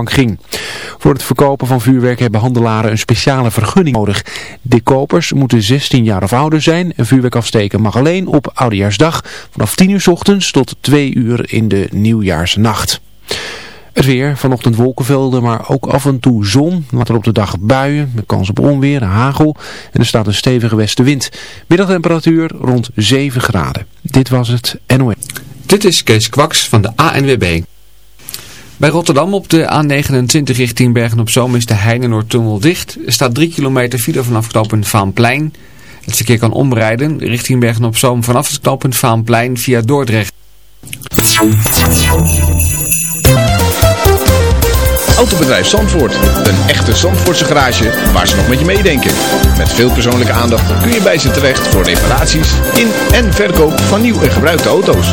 ging. Voor het verkopen van vuurwerk hebben handelaren een speciale vergunning nodig. De kopers moeten 16 jaar of ouder zijn en vuurwerk afsteken mag alleen op Oudejaarsdag vanaf 10 uur ochtends tot 2 uur in de nieuwjaarsnacht. Het weer, vanochtend wolkenvelden, maar ook af en toe zon. Later op de dag buien, met kans op onweer, hagel. En er staat een stevige westenwind. Middagtemperatuur rond 7 graden. Dit was het NOS. Dit is Kees Kwaks van de ANWB. Bij Rotterdam op de A29 richting Bergen-op-Zoom is de Heinenoordtunnel dicht. Er staat 3 kilometer file vanaf knooppunt Vaanplein. Het verkeer kan omrijden richting Bergen-op-Zoom vanaf het knooppunt Vaanplein via Dordrecht. Autobedrijf Zandvoort. Een echte Zandvoortse garage waar ze nog met je meedenken. Met veel persoonlijke aandacht kun je bij ze terecht voor reparaties in en verkoop van nieuw en gebruikte auto's.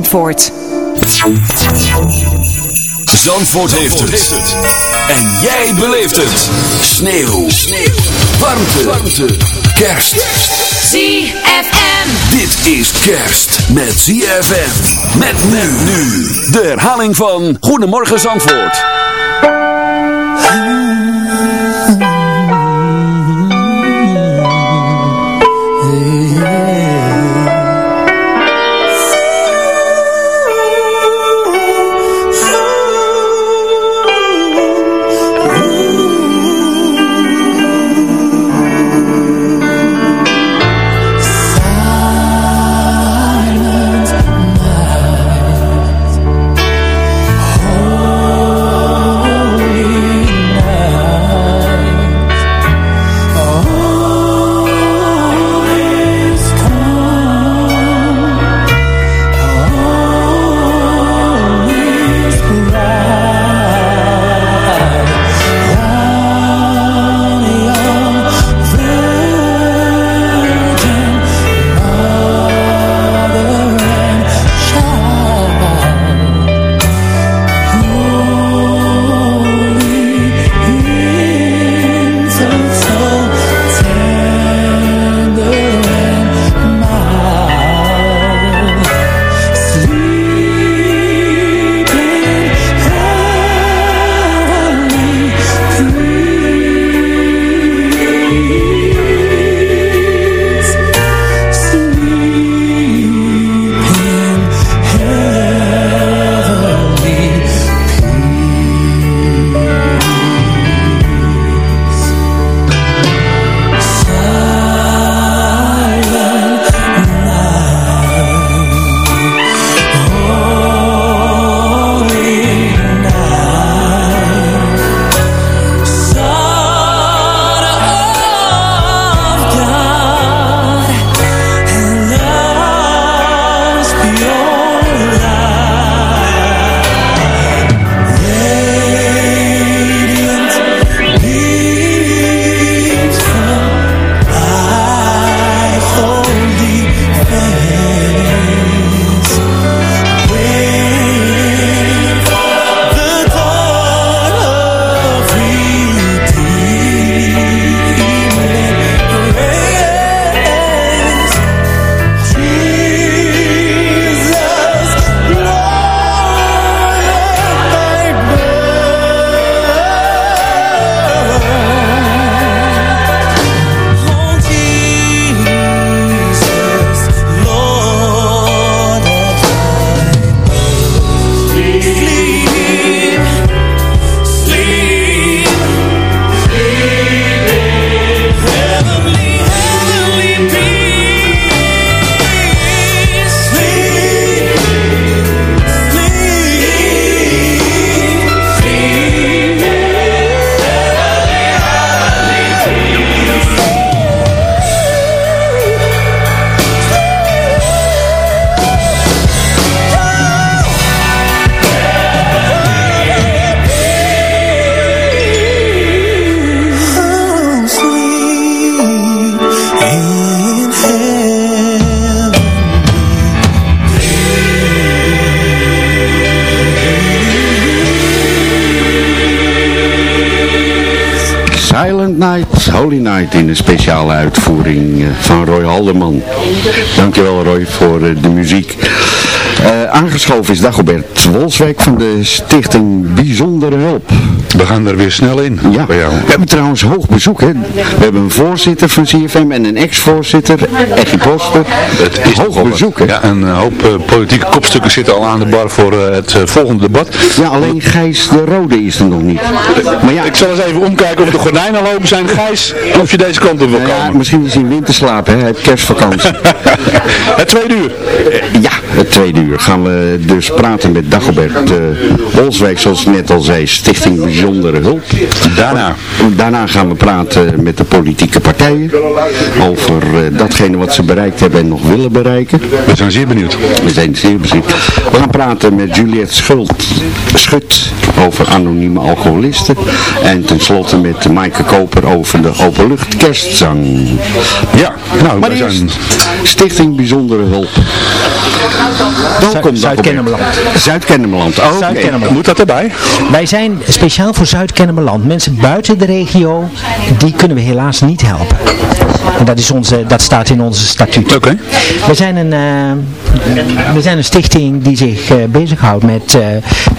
Zandvoort. Zandvoort heeft het. En jij beleeft het. Sneeuw. Sneeuw. Warmte. Warmte. Kerst. ZFM. Dit is kerst met ZFM. Met men nu. De herhaling van Goedemorgen Zandvoort. Halderman. Dankjewel Roy voor eh, de muziek. Uh, aangeschoven is Dagobert Wolswijk van de stichting Bijzondere Hulp. We gaan er weer snel in ja. bij jou. We hebben trouwens hoog bezoek. Hè? We hebben een voorzitter van CFM en een ex-voorzitter, Eggy Poster. Het is hoog bezoek. Hè? Ja, een hoop uh, politieke kopstukken zitten al aan de bar voor uh, het volgende debat. Ja, alleen Gijs de Rode is er nog niet. Maar ja, ik zal eens even omkijken of de gordijnen al open zijn. Gijs, of je deze kant op wil komen. Ja, misschien is hij winterslaap, hè? Hij heeft kerstvakantie. het tweede uur. ja, het tweede uur gaan we dus praten met Dagobert uh, Wolswijk, zoals ik net al zei, Stichting Bijzondere Hulp. Daarna? Daarna gaan we praten met de politieke partijen over uh, datgene wat ze bereikt hebben en nog willen bereiken. We zijn zeer benieuwd. We zijn zeer benieuwd. We gaan praten met Juliette Schult, Schut over anonieme alcoholisten. En tenslotte met Maaike Koper over de openlucht kerstzang. Ja, nou, maar we zijn... Stichting Bijzondere Hulp. Welkom Zuid-Kennemerland. Zuid-Kennemerland, oh, Zuid Moet dat erbij? Wij zijn speciaal voor Zuid-Kennemerland. Mensen buiten de regio, die kunnen we helaas niet helpen. En dat, is onze, dat staat in onze statuut. Oké. Okay. We, zijn een, uh, we zijn een stichting die zich uh, bezighoudt met uh,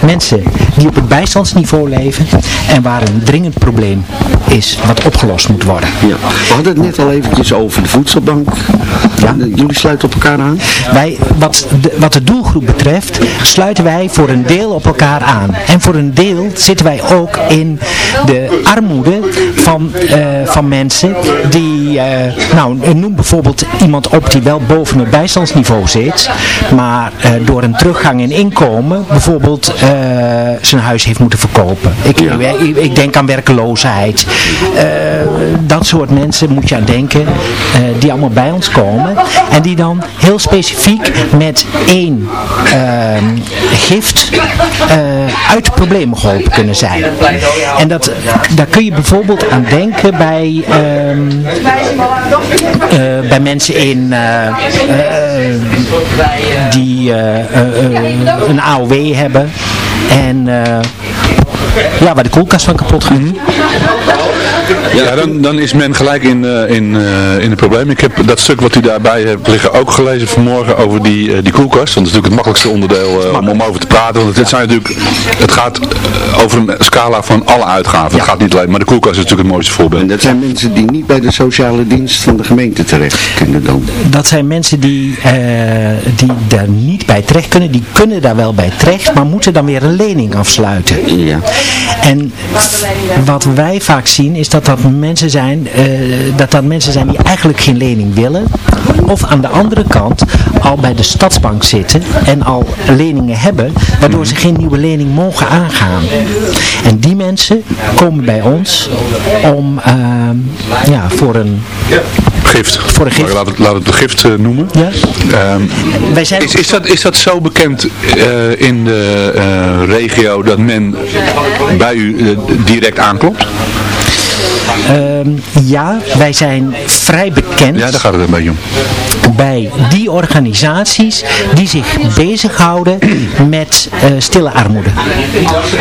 mensen die op het bijstandsniveau leven en waar een dringend probleem is wat opgelost moet worden. Ja. We hadden het net al eventjes over de voedselbank. Ja. Jullie sluiten op elkaar aan? Wij, wat, de, wat de doelgroep betreft, sluiten wij voor een deel op elkaar aan. En voor een deel zitten wij ook in de armoede van, uh, van mensen die, uh, nou noem bijvoorbeeld iemand op die wel boven het bijstandsniveau zit, maar uh, door een teruggang in inkomen bijvoorbeeld zijn huis heeft moeten verkopen. Ik, ja. ik, ik denk aan werkeloosheid. dat soort mensen moet je aan denken, die allemaal bij ons komen en die dan heel specifiek met één gift uit de problemen geholpen kunnen zijn. En dat, daar kun je bijvoorbeeld aan denken bij, um, uh, bij mensen in uh, uh, die een AOW hebben en ja, waar de koelkast van kapot gaat. -hmm. Ja, dan, dan is men gelijk in, uh, in, uh, in het probleem. Ik heb dat stuk wat u daarbij hebt liggen ook gelezen vanmorgen over die, uh, die koelkast. Want dat is natuurlijk het makkelijkste onderdeel om, om over te praten. Want het, zijn natuurlijk, het gaat over een scala van alle uitgaven. Ja. Het gaat niet alleen, maar de koelkast is natuurlijk het mooiste voorbeeld. En dat zijn mensen die niet bij de sociale dienst van de gemeente terecht kunnen dan? Dat zijn mensen die, die daar niet bij terecht kunnen. Die kunnen daar wel bij terecht, maar moeten dan weer een lening afsluiten. Ja. En wat wij vaak zien is dat dat mensen zijn, uh, dat dat mensen zijn die eigenlijk geen lening willen. Of aan de andere kant al bij de stadsbank zitten en al leningen hebben, waardoor ze geen nieuwe lening mogen aangaan. En die mensen komen bij ons om uh, ja, voor een gift. Voor een gift. Laat het, laat het de gift uh, noemen. Ja. Um, Wij zijn is, is, dat, is dat zo bekend in de regio dat men bij u direct aanklopt? Um, ja, wij zijn vrij bekend. Ja, daar gaat het een beetje om. Bij die organisaties die zich bezighouden met uh, stille armoede.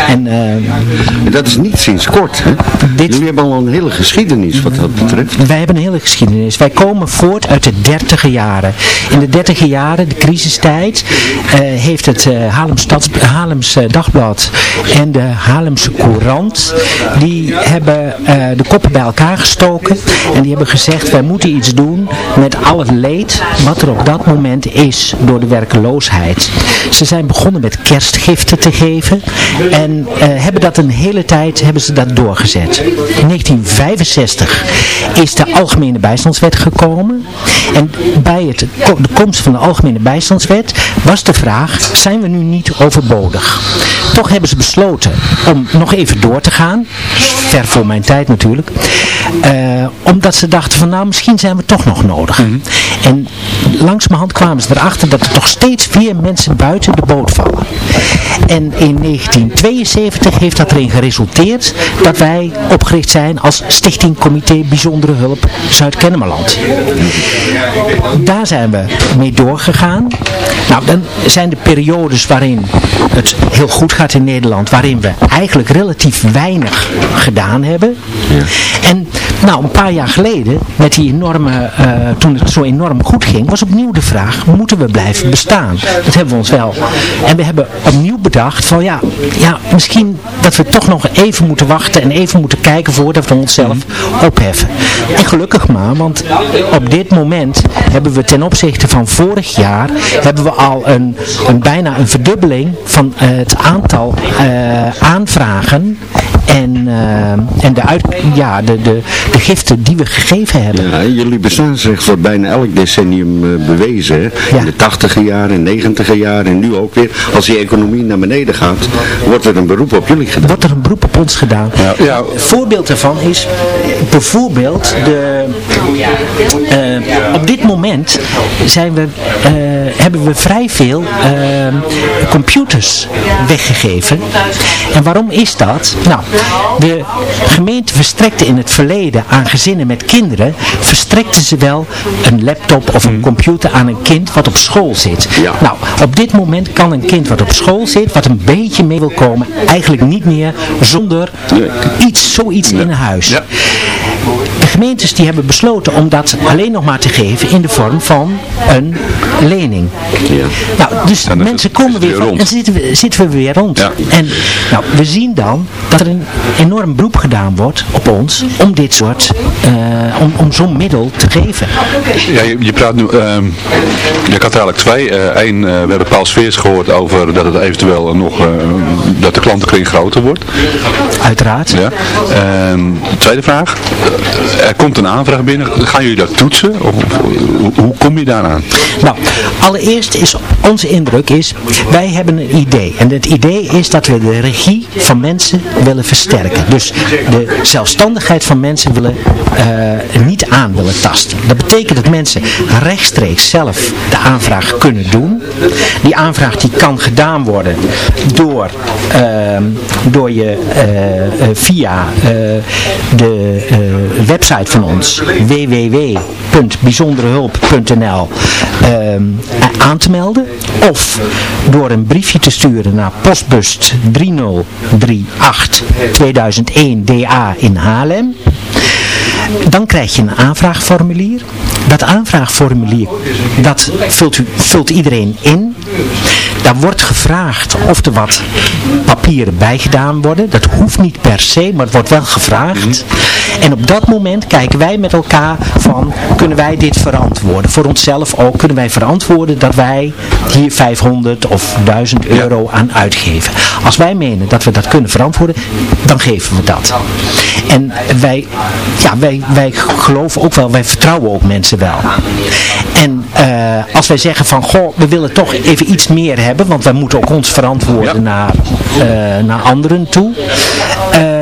En, uh, dat is niet sinds kort, hè? Dit... Jullie hebben al een hele geschiedenis wat dat betreft. Wij hebben een hele geschiedenis. Wij komen voort uit de dertiger jaren. In de dertiger jaren, de crisistijd, uh, heeft het Stads, Haarlems Dagblad en de Haarlemse Courant, die hebben de bij elkaar gestoken en die hebben gezegd wij moeten iets doen met al het leed wat er op dat moment is door de werkeloosheid. Ze zijn begonnen met kerstgiften te geven en uh, hebben dat een hele tijd hebben ze dat doorgezet. In 1965 is de Algemene Bijstandswet gekomen en bij het, de komst van de Algemene Bijstandswet was de vraag, zijn we nu niet overbodig? Toch hebben ze besloten om nog even door te gaan, ver voor mijn tijd natuurlijk, uh, omdat ze dachten van nou misschien zijn we toch nog nodig. Mm -hmm. En langzamerhand kwamen ze erachter dat er toch steeds meer mensen buiten de boot vallen. En in 1972 heeft dat erin geresulteerd dat wij opgericht zijn als Stichting Comité Bijzondere Hulp Zuid-Kennemerland. Daar zijn we mee doorgegaan. Nou, dan zijn de periodes waarin het heel goed gaat in Nederland, waarin we eigenlijk relatief weinig gedaan hebben. Ja. En Nou, een paar jaar geleden, met die enorme, uh, toen het zo enorm goed ging, was opnieuw de vraag, moeten we blijven bestaan? Dat hebben we ons wel. En we hebben opnieuw bedacht van ja, ja misschien dat we toch nog even moeten wachten en even moeten kijken voordat we onszelf opheffen. En gelukkig maar, want op dit moment hebben we ten opzichte van vorig jaar, hebben we al een, een bijna een verdubbeling van het aantal uh, aanvragen en, uh, en de, uit, ja, de, de, de giften die we gegeven hebben. Ja, jullie bestaansrecht wordt bijna elk decennium uh, bewezen. Hè? In de tachtiger jaren, negentiger jaren en nu ook weer. Als die economie naar beneden gaat, wordt er een beroep op jullie gedaan. Wordt er een beroep op ons gedaan. Ja. ja. Voorbeeld daarvan is bijvoorbeeld de, uh, op dit moment zijn we, hebben we vrij veel computers weggegeven. En waarom is dat? Nou, de gemeente verstrekte in het verleden aan gezinnen met kinderen, verstrekte ze wel een laptop of een hmm. computer aan een kind wat op school zit. Nou, op dit moment kan een kind wat op school zit, wat een beetje mee wil komen, eigenlijk niet meer zonder iets, zoiets in huis. Ja. De gemeentes die hebben besloten om dat alleen nog maar te geven in de vorm van een lening. Ja. Nou, dus mensen komen weer rond. en zitten we, zitten we weer rond. En nou, we zien dan dat er een enorm beroep gedaan wordt op ons om dit soort, uh, om, om zo'n middel te geven. Ja, je, je praat nu, uh, je had eigenlijk twee. Eén, uh, we hebben Paul Sveers gehoord over dat het eventueel nog, dat de klantenkring groter wordt. Uiteraard. Ja. Ehm, tweede vraag, er komt een aanvraag binnen, gaan jullie dat toetsen? Of, hoe, kom je daaraan? Nou, allereerst is onze indruk is, wij hebben een idee. En het idee is dat we de regie van mensen willen versterken. Dus de zelfstandigheid van mensen willen uh, niet aan willen tasten. Dat betekent dat mensen rechtstreeks zelf de aanvraag kunnen doen. Die aanvraag die kan gedaan worden door, uh, door je uh, via de website van ons www.bijzonderehulp.nl ehm, aan te melden of door een briefje te sturen naar postbus 3038 2001 DA in Haarlem. Dan krijg je een aanvraagformulier. Dat aanvraagformulier, dat vult, u, vult iedereen in. Daar wordt gevraagd of er wat papieren bijgedaan worden. Dat hoeft niet per se, maar het wordt wel gevraagd. En op dat moment kijken wij met elkaar van, kunnen wij dit verantwoorden? Voor onszelf ook, kunnen wij verantwoorden dat wij hier 500 of 1000 euro aan uitgeven? Als wij menen dat we dat kunnen verantwoorden, dan geven we dat. En wij, ja, wij, wij geloven ook wel, wij vertrouwen ook mensen wel. En uh, als wij zeggen van, goh, we willen toch even iets meer hebben, want wij moeten ook ons verantwoorden naar, uh, naar anderen toe. Uh,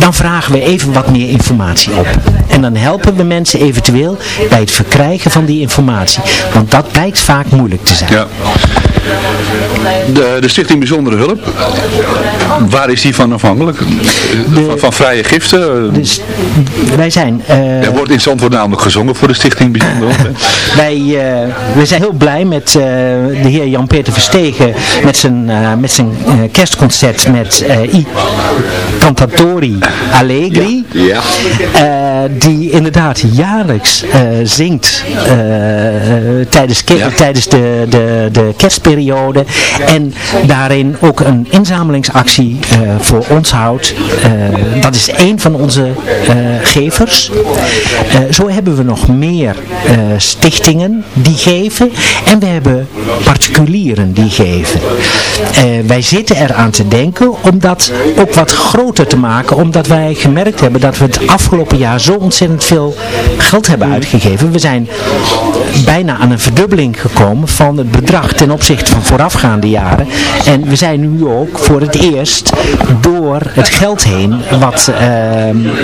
dan vragen we even wat meer informatie op. En dan helpen we mensen eventueel bij het verkrijgen van die informatie. Want dat blijkt vaak moeilijk te zijn. Ja. De, de Stichting Bijzondere Hulp, waar is die van afhankelijk? van, van, vrije giften? Dus wij zijn... Uh, er wordt in Zandvoort namelijk gezongen voor de Stichting Bijzondere Hulp. wij, uh, wij zijn heel blij met uh, de heer Jan-Peter Verstegen met zijn, met zijn kerstconcert met I Allegri. Ja. ja. die inderdaad jaarlijks zingt tijdens, tijdens de, de, de kerstperiode. En daarin ook een inzamelingsactie voor ons houdt. Dat is één van onze gevers. zo hebben we nog meer stichtingen die geven. En we hebben particulieren die geven. wij zitten eraan te denken om dat ook wat groter te maken. Omdat wij gemerkt hebben dat we het afgelopen jaar zo ontzettend veel geld hebben uitgegeven. We zijn bijna aan een verdubbeling gekomen van het bedrag ten opzichte van voorafgaande jaren. En we zijn nu ook voor het eerst door het geld heen wat... Uh,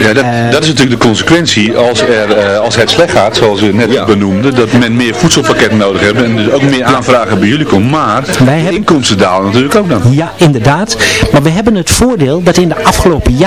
ja, dat, uh, dat, is natuurlijk de consequentie als, er, uh, als het slecht gaat, zoals u net ja. benoemde, dat men meer voedselpakketten nodig hebben en dus ook meer aanvragen bij jullie komt. Maar Wij hebben... inkomsten dalen natuurlijk ook dan. Ja, inderdaad. Maar we hebben het voordeel dat in de afgelopen jaren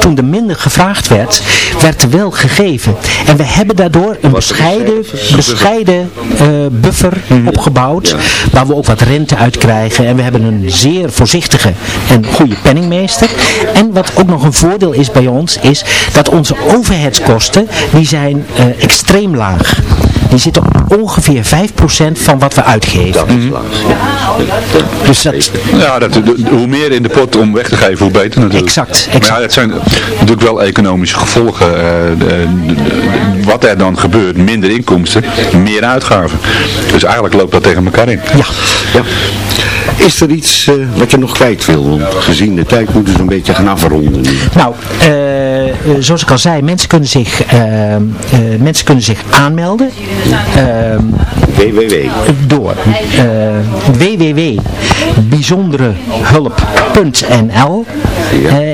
toen er minder gevraagd werd, werd er wel gegeven. En we hebben daardoor een bescheiden, bescheiden uh, buffer Mhm. opgebouwd, waar we ook wat rente uit krijgen. En we hebben een zeer voorzichtige en goede penningmeester. En wat ook nog een voordeel is bij ons, is dat onze overheidskosten, die zijn eh, extreem laag. Die zitten op ongeveer 5% van wat we uitgeven. Dat is laag. Dus dat, Ja, dat, hoe meer in de pot om weg te geven, hoe beter natuurlijk. Exact, Maar ja, het zijn natuurlijk wel economische gevolgen. eh, de- de- de- wat er dan gebeurt, minder inkomsten, meer uitgaven. Dus eigenlijk loopt dat tegen elkaar in. ja. Ja. Is er iets eh, wat je nog kwijt wil? Want gezien de tijd moeten we een beetje gaan afronden. nu. Nou, eh, zoals ik al zei, mensen kunnen zich, mensen kunnen zich aanmelden www. door uh, www.bijzonderehulp.nl eh,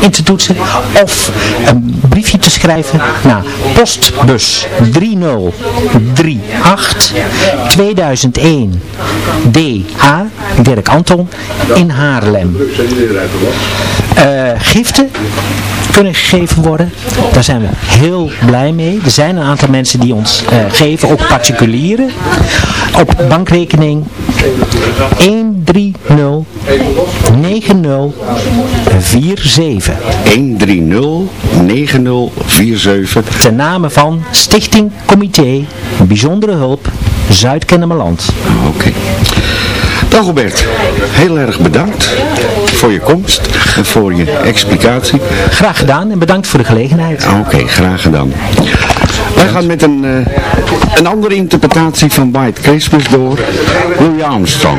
in te toetsen of een briefje te schrijven naar postbus 3038 2001 DA Dirk Anton in Haarlem. Eh, giften kunnen gegeven worden. Daar zijn we heel blij mee. Er zijn een aantal mensen die ons eh, geven, ook particulieren. Op bankrekening 1309047 1309047. ten name van Stichting Comité Bijzondere Hulp Zuid-Kennemerland. Oké. Dagobert, heel erg bedankt voor je komst en voor je explicatie. Graag gedaan en bedankt voor de gelegenheid. Oké, graag gedaan. Wij gaan met een, eh, een andere interpretatie van White Christmas door Louis Armstrong.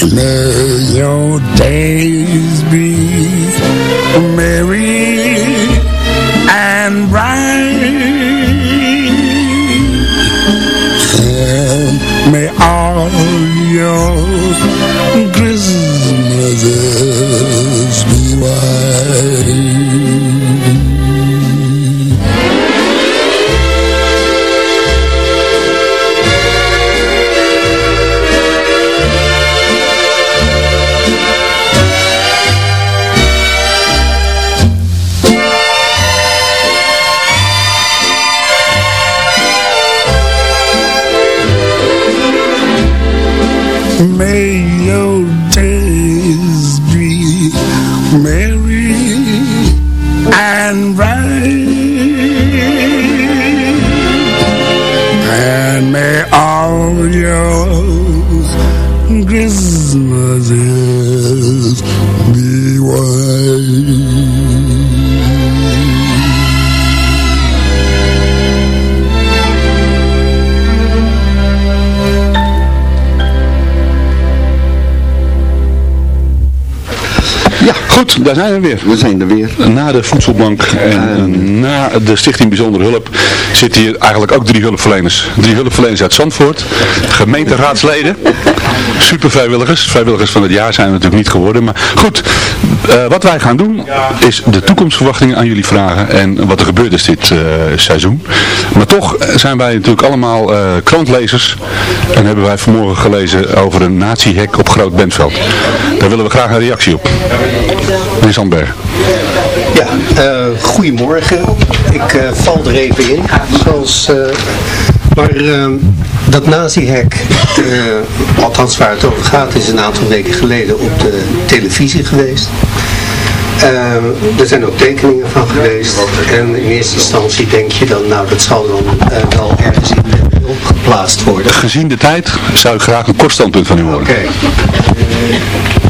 May your days be merry and bright. And may all your Christmases Na de voedselbank en eh, na de Stichting Bijzondere Hulp zitten hier eigenlijk ook drie hulpverleners. Drie hulpverleners uit Zandvoort, gemeenteraadsleden, super vrijwilligers. Vrijwilligers van het jaar zijn we natuurlijk niet geworden, maar goed. Eh, wat wij gaan doen is de toekomstverwachtingen aan jullie vragen en wat er gebeurd is dit eh, seizoen. Maar toch zijn wij natuurlijk allemaal uh, krantlezers en hebben wij vanmorgen gelezen over een nazi-hek op Groot Bentveld. Daar willen we graag een reactie op. Meneer Sandberg. Ja, goedemorgen. Ik val er even in, zoals... Maar uh, dat nazi-hek, althans waar het over gaat, is een aantal weken geleden op de televisie geweest. Uh, er zijn ook tekeningen van geweest. En in eerste instantie denk je dan, nou dat zal dan uh, wel ergens in opgeplaatst worden. Gezien de tijd zou ik graag een kort standpunt van u horen. Oké.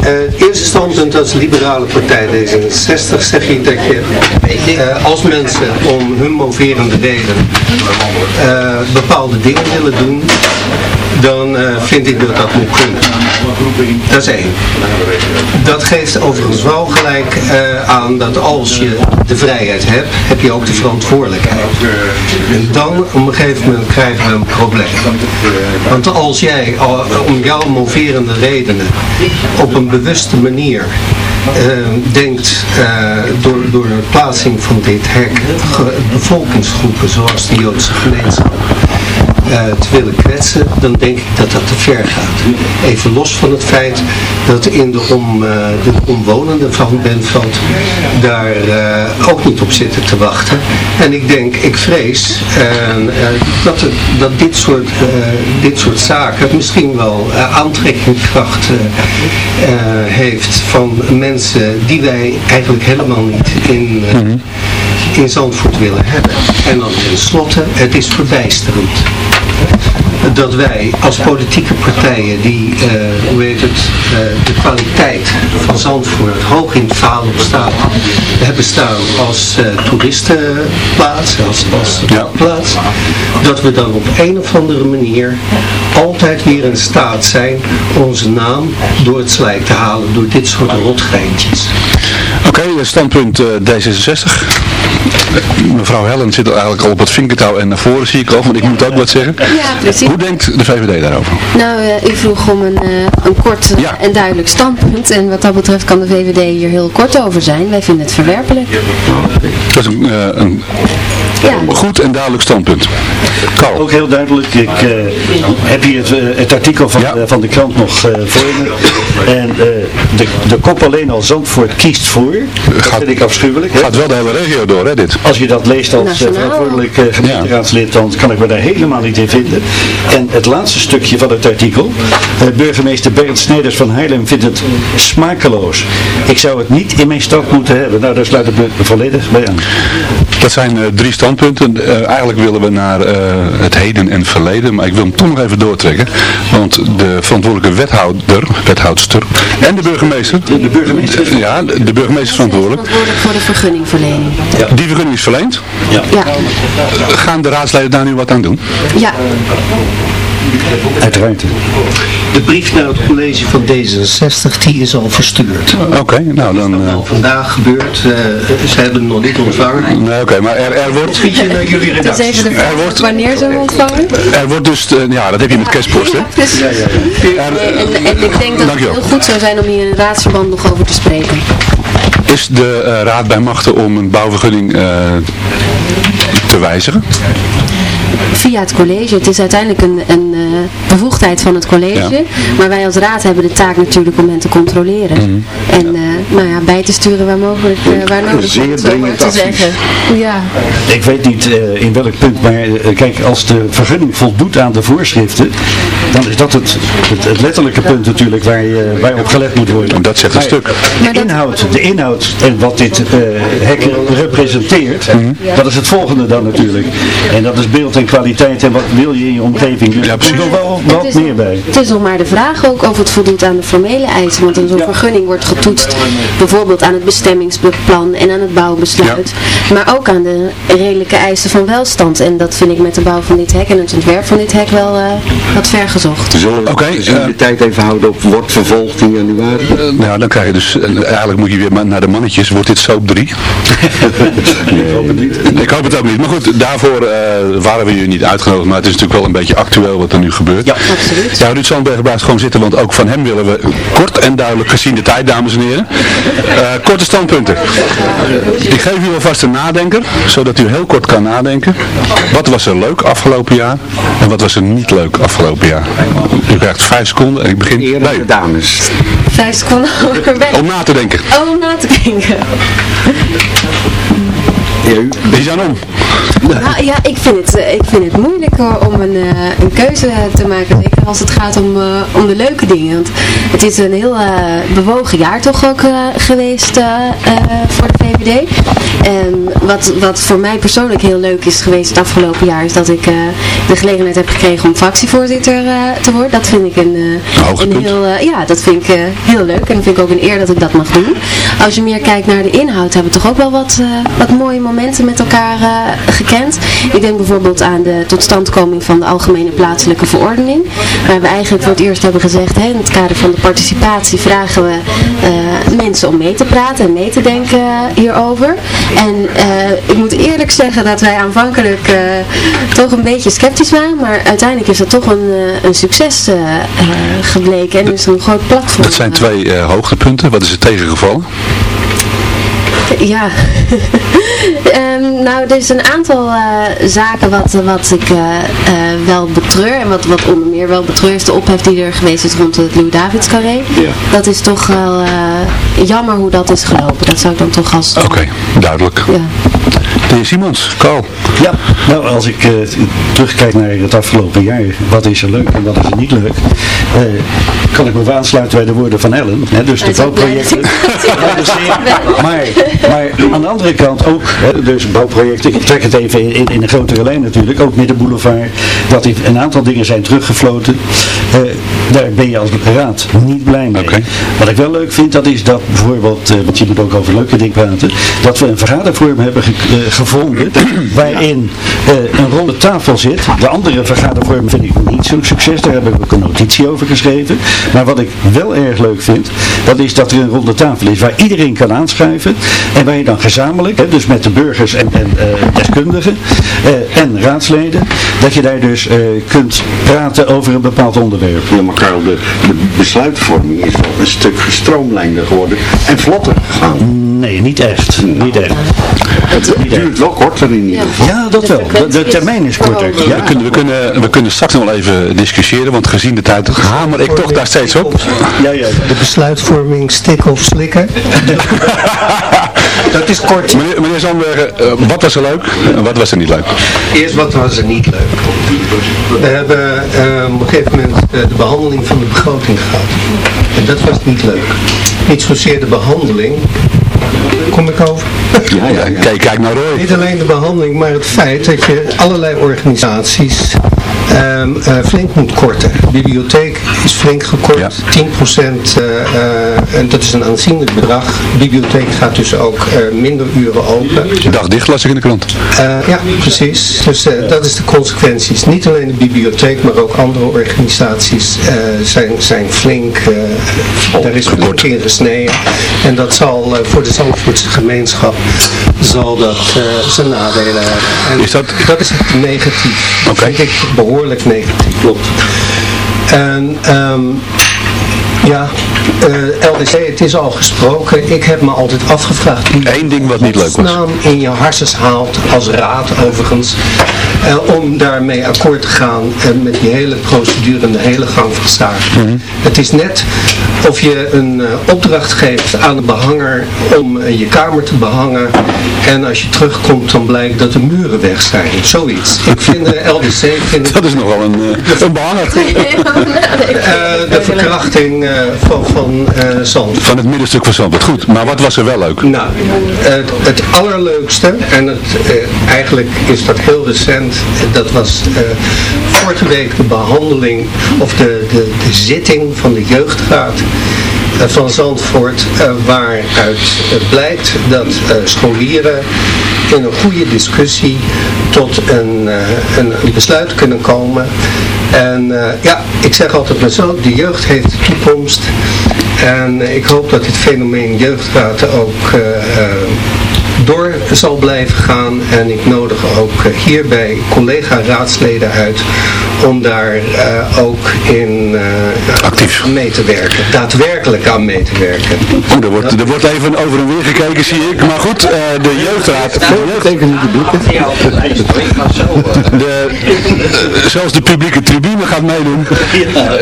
het eerste standpunt als liberale partij D66 zeg je dat je als mensen om hun moverende reden bepaalde dingen willen doen, dan vind ik dat dat moet kunnen. Dat is één. Dat geeft overigens wel gelijk uh, aan dat als je de vrijheid hebt, heb je ook de verantwoordelijkheid. En dan op een gegeven moment krijgen we een probleem. Want als jij al, om jouw moverende redenen op een bewuste manier denkt door, door de plaatsing van dit hek bevolkingsgroepen zoals de Joodse gemeenschap uh, te willen kwetsen, dan denk ik dat dat te ver gaat. Even los van het feit dat in de, om, uh, de omwonenden van Bentveld daar uh, ook niet op zitten te wachten. En ik denk, ik vrees dat, het, dat dit, soort, dit soort zaken misschien wel aantrekkingskracht heeft van mensen die wij eigenlijk helemaal niet in... Mm in Zandvoort willen hebben. En dan tenslotte, het is verbijsterend dat wij als politieke partijen die, uh, hoe heet het, uh, de kwaliteit van Zandvoort hoog in het vaandel staat, hebben staan als uh, toeristenplaats, als, als plaats, dat we dan op een of andere manier altijd weer in staat zijn onze naam door het slijk te halen door dit soort rotgeintjes. Oké, okay, standpunt D66. Mevrouw Helen zit eigenlijk al op het vinkertouw en naar voren zie ik al, want ik moet ook wat zeggen. Ja, precies. Hoe denkt de VVD daarover? Nou, uh, u vroeg om een, uh, een kort uh, ja. en duidelijk standpunt. En wat dat betreft kan de VVD hier heel kort over zijn. Wij vinden het verwerpelijk. Dat is een, een ja. goed en duidelijk standpunt. Carl. Ook heel duidelijk. Ik heb hier het, het artikel van, ja. van de krant nog voor me. En de, de kop alleen al Zandvoort kiest voor. Dat gaat, vind ik afschuwelijk. Gaat wel de hele regio door, hè, dit? Als je dat leest als verantwoordelijk gemeenteraadslid, dan kan ik me daar helemaal niet in vinden. En het laatste stukje van het artikel. Uh, burgemeester Bernd Snijders van Haarlem vindt het smakeloos. Ik zou het niet in mijn stad moeten hebben. Nou, daar sluit ik me volledig bij aan. Dat zijn uh, drie standpunten. Uh, eigenlijk willen we naar het heden en het verleden. Maar ik wil hem toch nog even doortrekken. Want de verantwoordelijke wethouder, wethoudster en de burgemeester. De, de burgemeester? ja, de burgemeester is verantwoordelijk. Verantwoordelijk voor de vergunningverlening. Ja. Die vergunning is verleend? Ja. ja. Gaan de raadsleden daar nu wat aan doen? Ja. Uiteraard. De brief naar het college van D66 die is al verstuurd. Oké, okay, nou dan... Dat is uh... vandaag gebeurd. Uh, ze hebben hem nog niet ontvangen. Nee, oké, okay, maar er, er wordt... Schiet je naar jullie redactie. Het is even de vraag wordt... wanneer ze hem ontvangen? Er wordt dus, uh, ja, dat heb je met kerstpost, hè? Ja, ja, ja. En, en, en, ik denk dat het heel goed zou zijn om hier in het raadsverband nog over te spreken. Is de uh, raad bij machten om een bouwvergunning uh, te wijzigen? Via het college. Het is uiteindelijk een, een uh, bevoegdheid van het college. Ja. Maar wij als raad hebben de taak natuurlijk om hen te controleren. Mm -hmm. En nou ja, bij te sturen waar mogelijk, waar nodig is, om maar te zeggen. Ja. Ik weet niet in welk punt, maar kijk, als de vergunning voldoet aan de voorschriften, dan is dat het, het, het letterlijke punt natuurlijk waar, je, waar op gelet moet worden. En dat zegt een maar, stuk. De inhoud, de inhoud en wat dit hek representeert, mm -hmm. dat is het volgende dan natuurlijk. En dat is beeld en kwaliteit en wat wil je in je omgeving. Dus ja, er komt wel wat is, meer bij. Het is nog maar de vraag ook of het voldoet aan de formele eisen. Want zo'n ja. vergunning wordt getoetst bijvoorbeeld aan het bestemmingsplan en aan het bouwbesluit. Ja. Maar ook aan de redelijke eisen van welstand. En dat vind ik met de bouw van dit hek en het ontwerp van dit hek wel uh, wat ver gezocht. Zullen we okay, uh, de tijd even houden op wordt vervolgd in januari? Uh, nou, dan krijg je dus, eigenlijk moet je weer naar de mannetjes. Wordt dit soap 3? nee. Ik hoop het niet. Ik hoop het ook niet. Maar goed, daarvoor waren we je niet uitgenodigd, maar het is natuurlijk wel een beetje actueel wat er nu gebeurt. Ja, absoluut. Ja, Ruud Sandberg blijft gewoon zitten, want ook van hem willen we kort en duidelijk gezien de tijd, dames en heren. Eh, korte standpunten. Ik geef u alvast een nadenker, zodat u heel kort kan nadenken. Wat was er leuk afgelopen jaar en wat was er niet leuk afgelopen jaar? U krijgt vijf seconden en ik begin bij dames. Vijf seconden. Om na te denken. Oh, om na te denken. Die zijn om. Nou ja, ik vind het, eh, ik vind het moeilijk om een, eh, een keuze te maken. Zeker als het gaat om, eh, om de leuke dingen. Want het is een heel bewogen jaar toch ook geweest voor de VVD. En wat, wat voor mij persoonlijk heel leuk is geweest het afgelopen jaar, is dat ik de gelegenheid heb gekregen om fractievoorzitter te worden. Dat vind ik een, Hoogtepunt. een heel, ja, dat vind ik heel leuk. En dat vind ik ook een eer dat ik dat mag doen. Als je meer kijkt naar de inhoud, hebben we toch ook wel wat, wat mooie momenten met elkaar gekend. Ik denk bijvoorbeeld aan de totstandkoming van de Algemene Plaatselijke Verordening. Waar we eigenlijk voor het eerst hebben gezegd, hè, in het kader van de participatie vragen we eh, mensen om mee te praten en mee te denken hierover. En eh, ik moet eerlijk zeggen dat wij aanvankelijk eh, toch een beetje sceptisch waren. Maar uiteindelijk is dat toch een, een succes gebleken. En is er een groot platform. Dat zijn twee hoogtepunten. Wat is er tegengevallen? Ja, Ehm, nou er is een aantal eh, zaken wat, wat ik eh, eh, wel betreur en wat, wat onder meer wel betreur is de ophef die er geweest is rond het Louis Davids carré. Dat is toch wel jammer hoe dat is gelopen. Dat zou ik dan toch als... Oké, duidelijk. Ja. De heer Simons, Carl. Ja, nou als ik eh, terugkijk naar het afgelopen jaar, wat is er leuk en wat is er niet leuk, eh, kan ik me wel aansluiten bij de woorden van Ellen. Hè, dus de bouwprojecten. maar, maar aan de andere kant ook, hè, dus bouwprojecten, ik trek het even in, in, in een grotere lijn natuurlijk, ook Middenboulevard, dat een aantal dingen zijn teruggefloten. Eh, daar ben je als raad niet blij mee. Wat ik wel leuk vind, dat is dat bijvoorbeeld, eh, want je moet ook over leuke dingen praten, dat we een vergadervorm hebben ge- eh, gevonden waarin eh, een ronde tafel zit. De andere vergadervorm vind ik niet zo'n succes, daar heb ik ook een notitie over geschreven. Maar wat ik wel erg leuk vind, dat is dat er een ronde tafel is waar iedereen kan aanschuiven en waar je dan gezamenlijk, hè, dus met de burgers en, en eh, deskundigen eh, en raadsleden, dat je daar dus kunt praten over een bepaald onderwerp. Ja, maar Karel, de, de besluitvorming is wel een stuk gestroomlijnder geworden en vlotter gegaan. Nee, niet echt. Niet echt. Het duurt wel korter in ieder geval. Ja, dat wel. De, de termijn is korter. We, kunnen, we, kunnen, we kunnen straks nog wel even discussiëren, want gezien de tijd hamer ik toch daar steeds op. Ja, ja. De besluitvorming stikken of slikken. dat is kort. Meneer, meneer Zandbergen, eh, wat was er leuk en wat was er niet leuk? Eerst wat was er niet leuk. We hebben eh, op een gegeven moment eh, de behandeling van de begroting gehad. En dat was niet leuk. Niet zozeer de behandeling. Kom ik over? Ja, ja. Kijk, kijk naar Roy. Niet alleen de behandeling, maar het feit dat je allerlei organisaties ehm, eh, flink moet korten. De bibliotheek is flink gekort, 10%, eh, eh, en dat is een aanzienlijk bedrag. De bibliotheek gaat dus ook minder uren open. Dag dicht las ik in de krant. Ja, precies. Dus dat is de consequenties. Niet alleen de bibliotheek, maar ook andere organisaties zijn, zijn flink, daar is flink in gesneden. En dat zal voor de Zandvoortse gemeenschap zal dat eh, zijn nadelen hebben. En Is dat... dat is negatief. Dat vind ik behoorlijk negatief. Klopt. En ehm, ja, LDC, het is al gesproken. Ik heb me altijd afgevraagd hoe Eén ding wat niet leuk was. naam in je harses haalt, als raad overigens, eh, om daarmee akkoord te gaan en met die hele procedure en de hele gang van zaken. Mhm. Het is net of je een eh, opdracht geeft aan de behanger om eh, je kamer te behangen en als je terugkomt dan blijkt dat de muren weg zijn. Zoiets. Ik vind de LDC... Vind Dat is nogal een, eh, een behanger. Eh, de verkrachting eh, van, van eh Zand. Van het middenstuk van Zandvoort. Goed, maar wat was er wel leuk? Nou, het, het allerleukste, en het, eh, eigenlijk is dat heel recent, dat was eh, vorige week de behandeling, of de, de, de zitting van de jeugdraad eh, van Zandvoort, eh, waaruit eh, blijkt dat eh, scholieren in een goede discussie tot een, eh, een, een besluit kunnen komen. En eh, ja, ik zeg altijd maar zo, de jeugd heeft de toekomst. En eh, ik hoop dat dit fenomeen jeugdraad ook eh, eh, door zal blijven gaan. En ik nodig ook hierbij collega-raadsleden uit om daar ook in actief mee te werken. Daadwerkelijk aan mee te werken. Goed, er wordt, er wordt even over en weer gekeken, zie ik. Maar goed, de jeugdraad... De de, zelfs de publieke tribune gaat meedoen.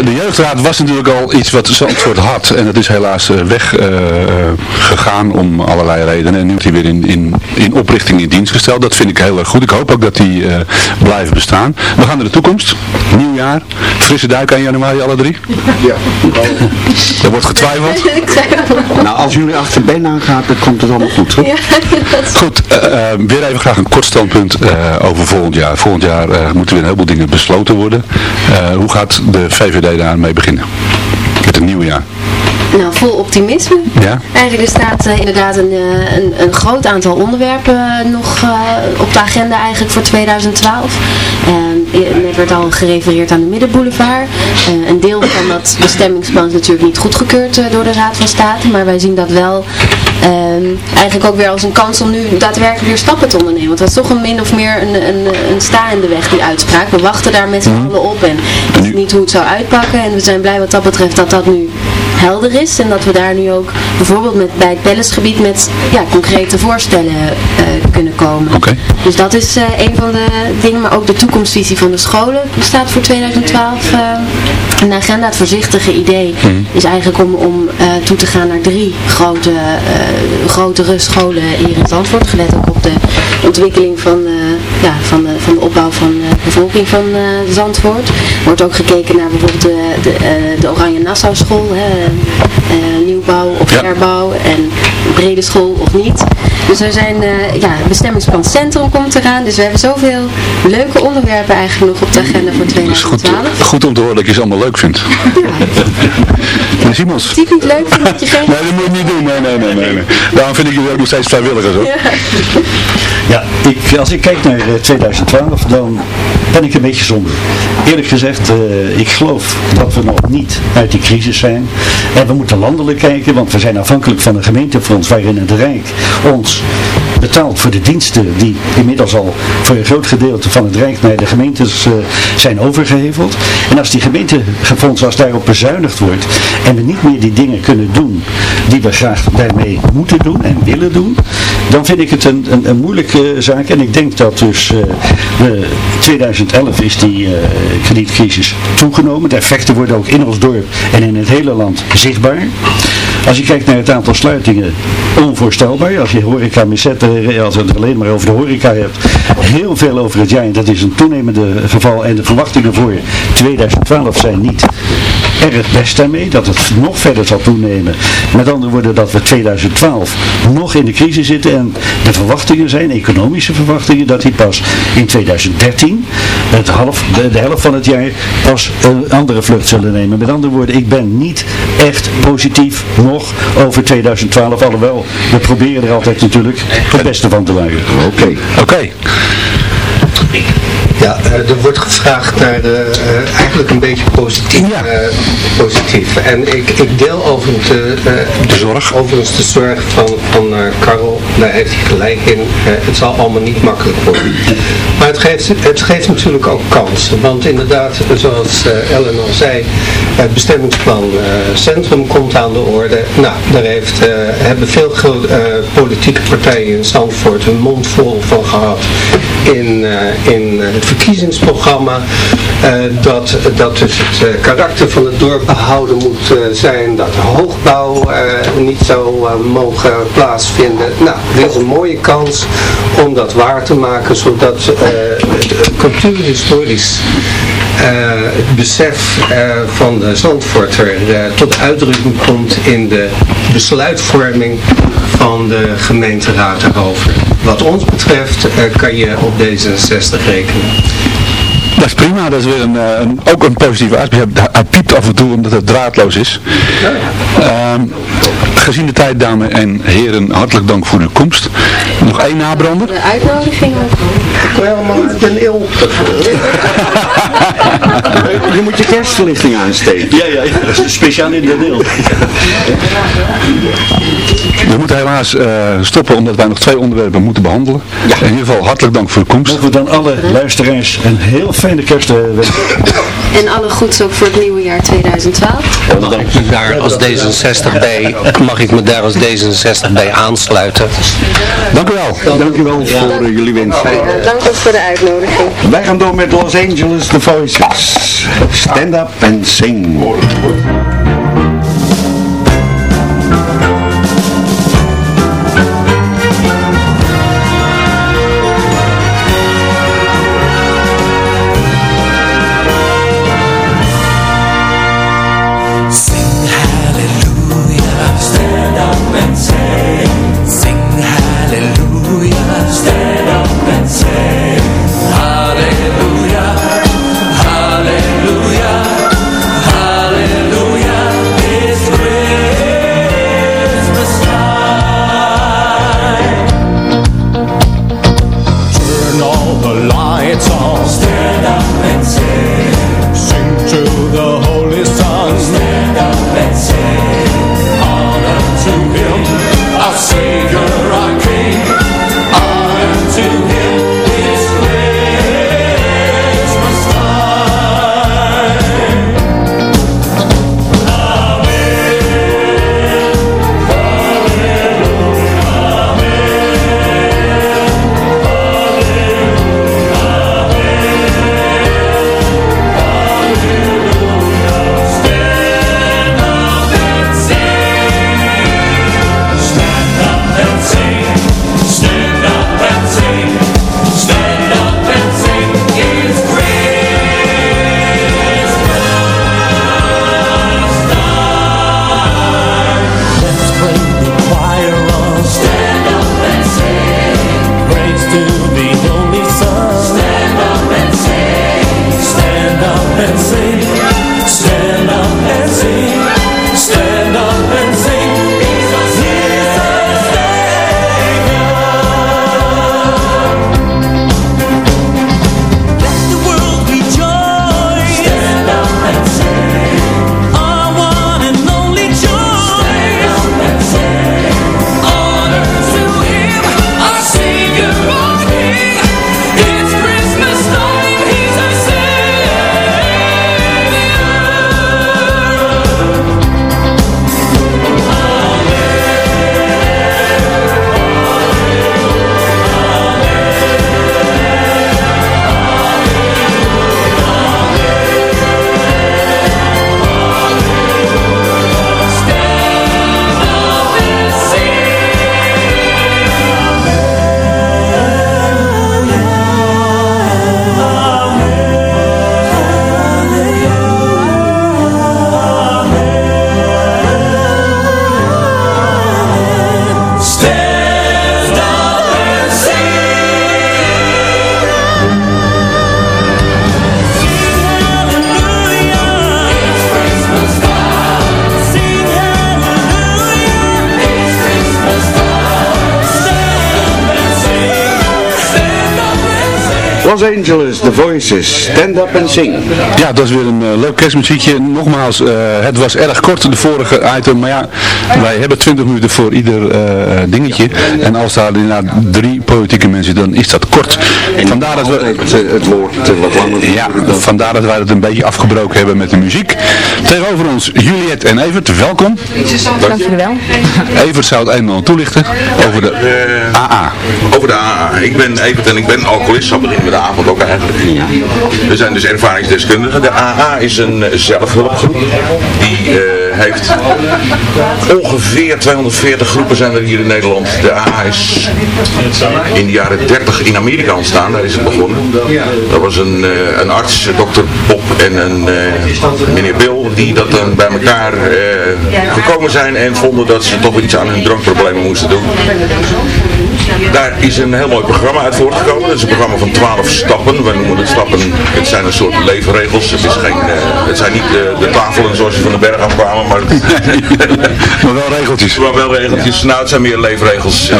De jeugdraad was natuurlijk al iets wat Zandvoort had. En dat is helaas weggegaan om allerlei redenen. En nu wordt hij weer in, in, in oprichting in dienst gesteld. Dat vind ik heel erg goed. Ik hoop ook dat die uh, blijven bestaan. We gaan naar de toekomst. Nieuwjaar. Frisse duik aan januari alle drie. Ja. Er wordt getwijfeld. Nou, als jullie achter Ben aangaat, dan komt het allemaal goed. Hoor. Goed, uh, uh, weer even graag een kort standpunt over volgend jaar. Volgend jaar moeten weer een heleboel dingen besloten worden. hoe gaat de VVD daarmee beginnen? Met een nieuw jaar. Nou, vol optimisme. Ja. Eigenlijk er staat uh, inderdaad een, een, een, groot aantal onderwerpen nog uh, op de agenda eigenlijk voor 2012. Net werd al gerefereerd aan de Middenboulevard. een deel van dat bestemmingsplan is natuurlijk niet goedgekeurd door de Raad van State, maar wij zien dat wel eigenlijk ook weer als een kans om nu daadwerkelijk weer stappen te ondernemen. Want dat is toch een min of meer een, een, een sta in de weg, die uitspraak. We wachten daar met z'n Mhm. allen op en weten niet hoe het zou uitpakken. En we zijn blij wat dat betreft dat dat nu helder is. En dat we daar nu ook bijvoorbeeld met, bij het Pellesgebied met ja, concrete voorstellen uh, kunnen komen. Okay. Dus dat is uh, een van de dingen. Maar ook de toekomstvisie van de scholen staat voor 2012 uh, een agenda. Het voorzichtige idee mm. is eigenlijk om, om toe te gaan naar drie grote, grotere scholen hier in Zandvoort. Gelet ook op de ontwikkeling van, ja, van, de, van de opbouw van de bevolking van Zandvoort. Er wordt ook gekeken naar bijvoorbeeld de, de, de Oranje Nassau school. Hè, uh, nieuwbouw of ja. herbouw en brede school of niet. Dus er zijn, uh, ja, het bestemmingsplan Centrum komt eraan. Dus we hebben zoveel leuke onderwerpen eigenlijk nog op de agenda voor 2012. Goed, goed, om te horen dat je ze allemaal leuk vindt. Ja. Simons. Je het niet leuk vindt, moet je geen... Nee, dat moet je niet doen. Nee, nee, nee, nee. nee. Daarom vind ik jullie ook nog steeds vrijwilligers hoor. Ja, ja ik, als ik kijk naar 2012, dan ben ik een beetje somber. Eerlijk gezegd, uh, ik geloof dat we nog niet uit die crisis zijn. En we moeten landelijk kijken, want we zijn afhankelijk van een gemeentefonds waarin het Rijk ons betaalt voor de diensten die inmiddels al voor een groot gedeelte van het Rijk naar de gemeentes uh, zijn overgeheveld. En als die gemeentefonds, als daarop bezuinigd wordt en we niet meer die dingen kunnen doen die we graag daarmee moeten doen en willen doen, dan vind ik het een, een, een moeilijke zaak. En ik denk dat dus uh, de 2011 is die uh, kredietcrisis toegenomen. De effecten worden ook in ons dorp en in het hele land zichtbaar. Als je kijkt naar het aantal sluitingen, onvoorstelbaar. Als je horeca miszetten, als je het alleen maar over de horeca hebt, heel veel over het jaar. En dat is een toenemende geval. En de verwachtingen voor 2012 zijn niet erg best daarmee, dat het nog verder zal toenemen. Met andere woorden dat we 2012 nog in de crisis zitten en de verwachtingen zijn, economische verwachtingen, dat die pas in 2013, het half, de, de helft van het jaar, pas een andere vlucht zullen nemen. Met andere woorden, ik ben niet echt positief nog over 2012, alhoewel we proberen er altijd natuurlijk het beste van te maken. Oké. Oké. Okay. Ja, uh, er wordt gevraagd naar de, uh, eigenlijk een beetje positief. Ja. Uh, positief. En ik, ik deel overigens de, de zorg. Overigens de zorg van, van Karel, daar heeft hij gelijk in. het zal allemaal niet makkelijk worden. Maar het geeft, het geeft natuurlijk ook kansen. Want inderdaad, zoals Ellen al zei, het bestemmingsplan Centrum komt aan de orde. Nou, daar heeft, hebben veel politieke partijen in Zandvoort hun mond vol van gehad in, in het verkiezingsprogramma. Uh, dat, dat dus het uh, karakter van het dorp behouden moet uh, zijn. Dat hoogbouw niet zou mogen plaatsvinden. Nou, dit is een mooie kans om dat waar te maken. Zodat cultuurhistorisch het besef van de Zandvoorter tot uitdrukking komt in de besluitvorming van de gemeenteraad erover. Wat ons betreft kan je op D66 rekenen. Dat is prima, dat is weer een, een ook een positieve aspect. Hij piept af en toe omdat het draadloos is. Ja. Um, gezien de tijd, dames en heren, hartelijk dank voor uw komst. Nog één nabrander. De uitnodiging ook. Helemaal uit een il. Je moet je kerstverlichting aansteken. Ja, ja, ja. Dat is speciaal in de deel. We moeten helaas eh, stoppen omdat wij nog twee onderwerpen moeten behandelen. In ieder geval hartelijk dank voor de komst. Mogen we dan alle luisteraars een heel fijne kerst eh, wensen. En alle goeds ook voor het nieuwe jaar 2012. Mag ik me daar als D66 bij, mag ik me daar als D66 bij aansluiten? Dank u wel. Dank u wel voor eh, jullie wens. Dank ook voor de uitnodiging. Wij gaan door met Los Angeles The Voices. Stand up and. Sing Angeles The Voices. Stand up and sing. Ja, dat is weer een eh, leuk kerstmuziekje. Nogmaals, eh, het was erg kort de vorige item, maar ja, wij hebben 20 minuten voor ieder eh, dingetje. En als daar inderdaad drie politieke mensen, dan is dat kort. Vandaar dat we het, eh, het woord eh, wat langer Ja, vandaar dat wij het een beetje afgebroken hebben met de muziek. Tegenover ons Juliet en Evert, welkom. Dank jullie wel. Evert zou het een en ander toelichten over de AA. Over de AA. Ik ben Evert en ik ben alcoholist, zo beginnen we de avond ook eigenlijk. We zijn dus ervaringsdeskundigen. De AA is een eh, zelfhulpgroep. Die eh, heeft ongeveer 240 groepen zijn er hier in Nederland. De AA is in de jaren 30 in Amerika ontstaan, daar is het begonnen. Dat was een, eh, een arts, dokter Bob en een eh, meneer Bill die dat dan bij elkaar eh, gekomen zijn en vonden dat ze toch iets aan hun drankproblemen moesten doen. Daar is een heel mooi programma uit voortgekomen. Dat is een programma van 12 stappen. We noemen het stappen, het zijn een soort leefregels. Het, is geen, eh, het zijn niet de, de tafelen zoals je van de berg afkwamen, maar, maar wel regeltjes. Maar wel regeltjes. Nou, het zijn meer leefregels. eh,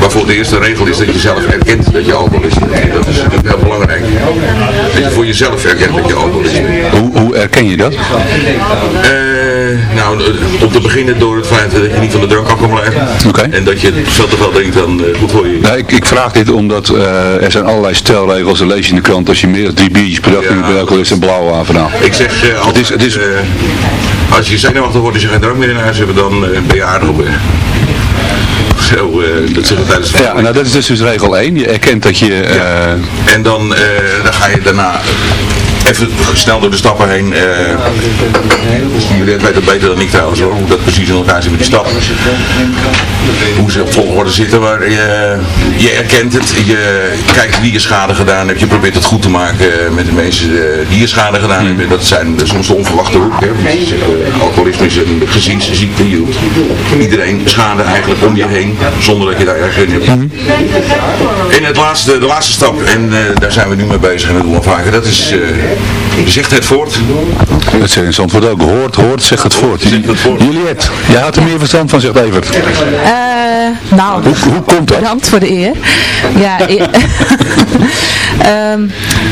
waarvoor de eerste regel is dat je zelf erkent dat je alcoholist bent. Dat is natuurlijk heel belangrijk. Dat je voor jezelf erkent dat je alcoholist bent. Hoe, hoe erken je dat? Eh, nou, om te beginnen door het feit dat je niet van de drank af kan blijven. En dat je veel te veel drinkt dan eh, goed voor je. Nou, ik, ik vraag dit omdat eh, er zijn allerlei stelregels. Dat lees je in de krant. Als je meer dan drie biertjes per dag drinkt, is een blauwe vanaf. Ik zeg eh, altijd, is, het is, als je zenuwachtig wordt als je geen drank meer in huis hebt, dan ben je aardig op weg. Zo, dat zeggen we tijdens de Ja, nou dat is dus, dus regel 1. Je erkent dat je... En dan, dan ga je daarna even snel door de stappen heen. eh jullie weten het beter dan ik trouwens hoor, hoe dat precies in elkaar zit met die stappen. Hoe ze op volgorde zitten, maar je, je erkent het, je kijkt wie je schade gedaan hebt, je probeert het goed te maken met de mensen eh, die je schade gedaan hebben. Dat zijn soms de onverwachte hoek. Eh, alcoholisme is een gezinsziekte, je iedereen schade eigenlijk om je heen, zonder dat je daar erg in hebt. En het laatste, de laatste stap, en eh, daar zijn we nu mee bezig en dat doen we vaker, dat is, eh zegt het voort. Dat zegt in Zandvoort ook. Hoort, hoort, zeg het voort. Juliette, jij had er meer verstand van, zegt Evert. Eh, nou, Hoe, hoe komt dat? bedankt voor de eer. Ja, Ehm,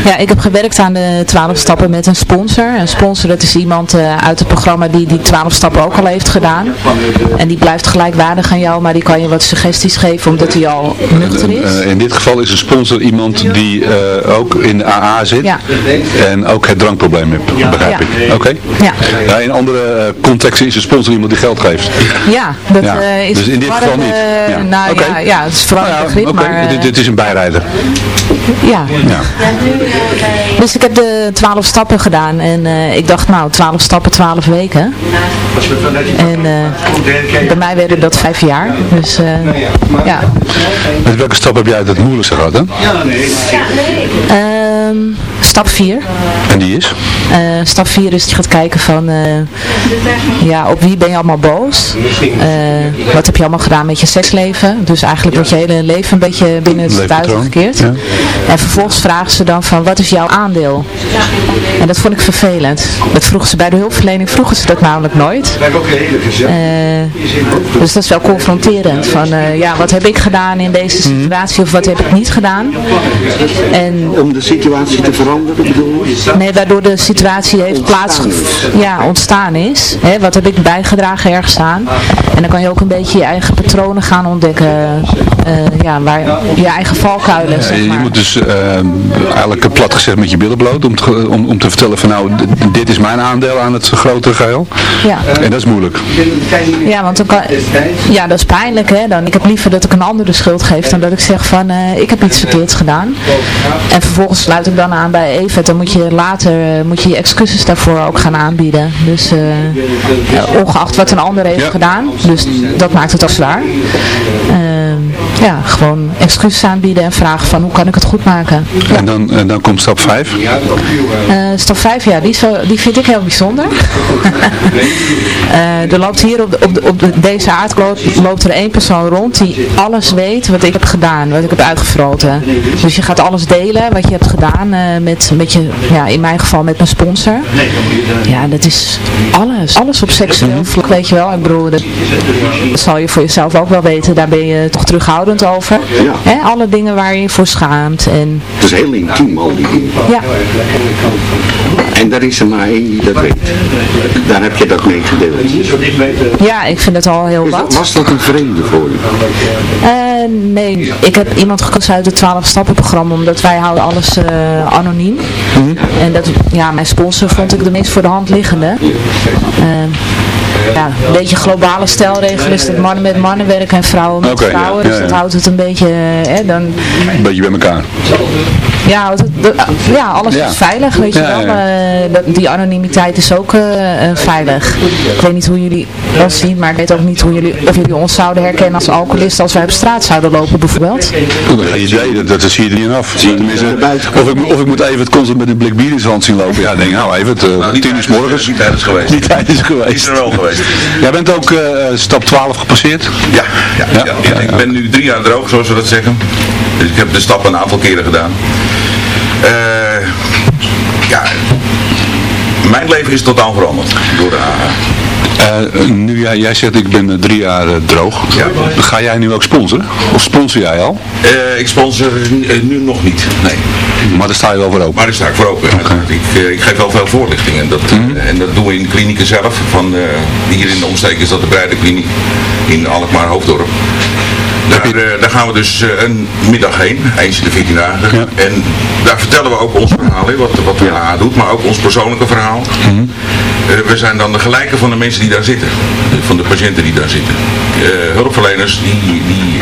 ja, ik heb gewerkt aan de 12 stappen met een sponsor. Een sponsor dat is iemand eh, uit het programma die die 12 stappen ook al heeft gedaan. En die blijft gelijkwaardig aan jou, maar die kan je wat suggesties geven omdat hij al nuchter is. Eh, in dit geval is een sponsor iemand die eh, ook in de AA zit Ja. en ook het drankprobleem begrijp Ja. ik. Oké. Ja. in andere eh, contexten is een sponsor iemand die geld geeft. Ja, dat Ja, eh, is dus in dit geval niet. eh, Ja. Nou ja, ja, het is vooral Nou ja, begrip, maar... dit, dit is een bijrijder. ja. Ja. Dus ik heb de 12 stappen gedaan en ik dacht nou 12 stappen, 12 weken. En bij mij werden dat vijf jaar. Dus ja. Met welke stap heb jij het moeilijkste gehad, hè? Ehm, stap 4. En die is? Eh, stap 4 is dat je gaat kijken van eh, ja, op wie ben je allemaal boos? Eh, wat heb je allemaal gedaan met je seksleven? Dus eigenlijk wordt je hele leven een beetje binnen het gekeerd. ja. En vervolgens vragen ze dan van wat is jouw aandeel? En dat vond ik vervelend. Dat vroegen ze bij de hulpverlening, vroegen ze dat namelijk nooit. Eh, dus dat is wel confronterend. Van eh, ja, wat heb ik gedaan in deze situatie of wat heb ik niet gedaan? En Om de situatie te veranderen bedoel je? Nee, waardoor de situatie heeft plaats ja, ontstaan is. Hè, wat heb ik bijgedragen ergens aan? En dan kan je ook een beetje je eigen patronen gaan ontdekken. eh, ja, waar, je eigen valkuilen, zeg je maar. moet dus eh, eigenlijk plat gezegd met je billen bloot om te, om, om te vertellen van nou, dit is mijn aandeel aan het grotere geheel. Ja. En dat is moeilijk. Ja, want dan kan, ja, dat is pijnlijk. Hè? Dan, ik heb liever dat ik een ander de schuld geef dan dat ik zeg van eh, ik heb iets verkeerds gedaan. En vervolgens sluit ik dan aan bij Evert. Dan moet je later eh, moet je, je excuses daarvoor ook gaan aanbieden. Dus eh, eh, ongeacht wat een ander heeft gedaan. Dus dat maakt het ook zwaar. Ja, gewoon excuses aanbieden en vragen van hoe kan ik het goed maken. En, dan, en dan komt stap 5. Eh, stap 5, ja, die, die vind ik heel bijzonder. Eh, er loopt hier op, de, op, de, op de- deze aardkloot loopt er één persoon rond die alles weet wat ik heb gedaan, wat ik heb uitgefroten. Dus je gaat alles delen wat je hebt gedaan eh, met, met je, ja, in mijn geval met mijn sponsor. Ja, dat is alles. Alles op seksueel vlak, weet je wel. Ik bedoel, dat, dat zal je voor jezelf ook wel weten. Daar ben je toch terughoudend over. Hè, alle dingen waar je voor schaamt. En, Het is heel intiem al die dingen. ja. En daar is er maar één die dat weet. Daar heb je dat mee gedeeld. ja, ik vind het al heel wat. dat- Was dat een vreemde voor je? Eh, nee, ik heb iemand gekozen uit het 12 stappen programma, omdat wij houden alles eh, anoniem. En dat, ja, mijn sponsor vond ik de meest voor de hand liggende. Eh, ja, een beetje globale stelregel is dat mannen met mannen werken en vrouwen met vrouwen. Dus dat houdt het een beetje, eh, hè, dan, Een beetje bij elkaar. Ja, de- ja, alles Ja. is veilig, weet je Ja, wel. ja. Eh, dat- die anonimiteit is ook eh, eh, veilig. Ik weet niet hoe jullie dat zien, maar ik weet ook niet hoe jullie, of jullie ons zouden herkennen als alcoholist als wij op straat zouden lopen bijvoorbeeld. Geen idee, dat, dat zie je er niet af. Tenminste, of, ik, of ik moet even het constant met een blik bier in zijn hand zien lopen. Ja, ik denk nou even, het, uh, tien uur morgens. Niet tijdens geweest. Niet tijdens geweest. Is er wel geweest. Jij bent ook eh, stap 12 gepasseerd? Ja, ja, ja, ja, ik ben nu drie jaar droog, zoals we dat zeggen. Dus ik heb de stap een aantal keren gedaan. Eh, ja, mijn leven is totaal veranderd door de AA. Eh, nu jij, jij zegt ik ben eh, drie jaar eh, droog. Ga jij nu ook sponsoren? Of sponsor jij al? Eh, ik sponsor eh, nu nog niet, nee. Maar daar sta je wel voor open? Maar daar sta ik voor open. Ik, eh, ik geef wel veel voorlichting en dat, Mhm. eh, en dat doen we in de klinieken zelf. Van, eh, hier in de omsteek is dat de Breide Kliniek in Alkmaar Hoofddorp. Daar, daar gaan we dus eh, een middag heen, eens in de 14 dagen. En daar vertellen we ook ons verhaal in, wat, wat de AA doet, maar ook ons persoonlijke verhaal. Mhm. Eh, we zijn dan de gelijke van de mensen die daar zitten, eh, van de patiënten die daar zitten. Hulpverleners die, die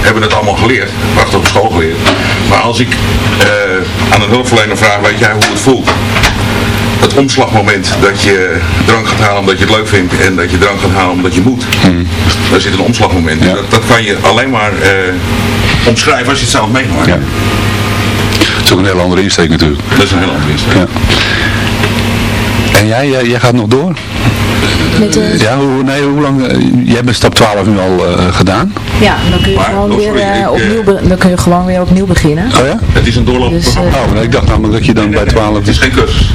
hebben het allemaal geleerd, wacht op school geleerd. Maar als ik aan een hulpverlener vraag, weet jij hoe het voelt? Het omslagmoment dat je drank gaat halen omdat je het leuk vindt en dat je drank gaat halen omdat je moet. Daar zit een omslagmoment. Dat, dat kan je alleen maar eh, omschrijven als je het zelf meemaakt. Ja. Het is ook een hele andere insteek natuurlijk. Dat is een heel andere insteek. Ja. En jij, jij, jij gaat nog door? Met de- Ja, hoe, nee, hoe lang? eh, jij bent stap 12 nu al eh, gedaan. Ja, dan kun je Maar, gewoon oh, weer eh, ik, eh, opnieuw, dan kun je gewoon weer opnieuw beginnen. Oh ja? Het is een doorlopend Dus, programma. Oh, nee, ik dacht namelijk dat je dan bij 12... Het is geen cursus.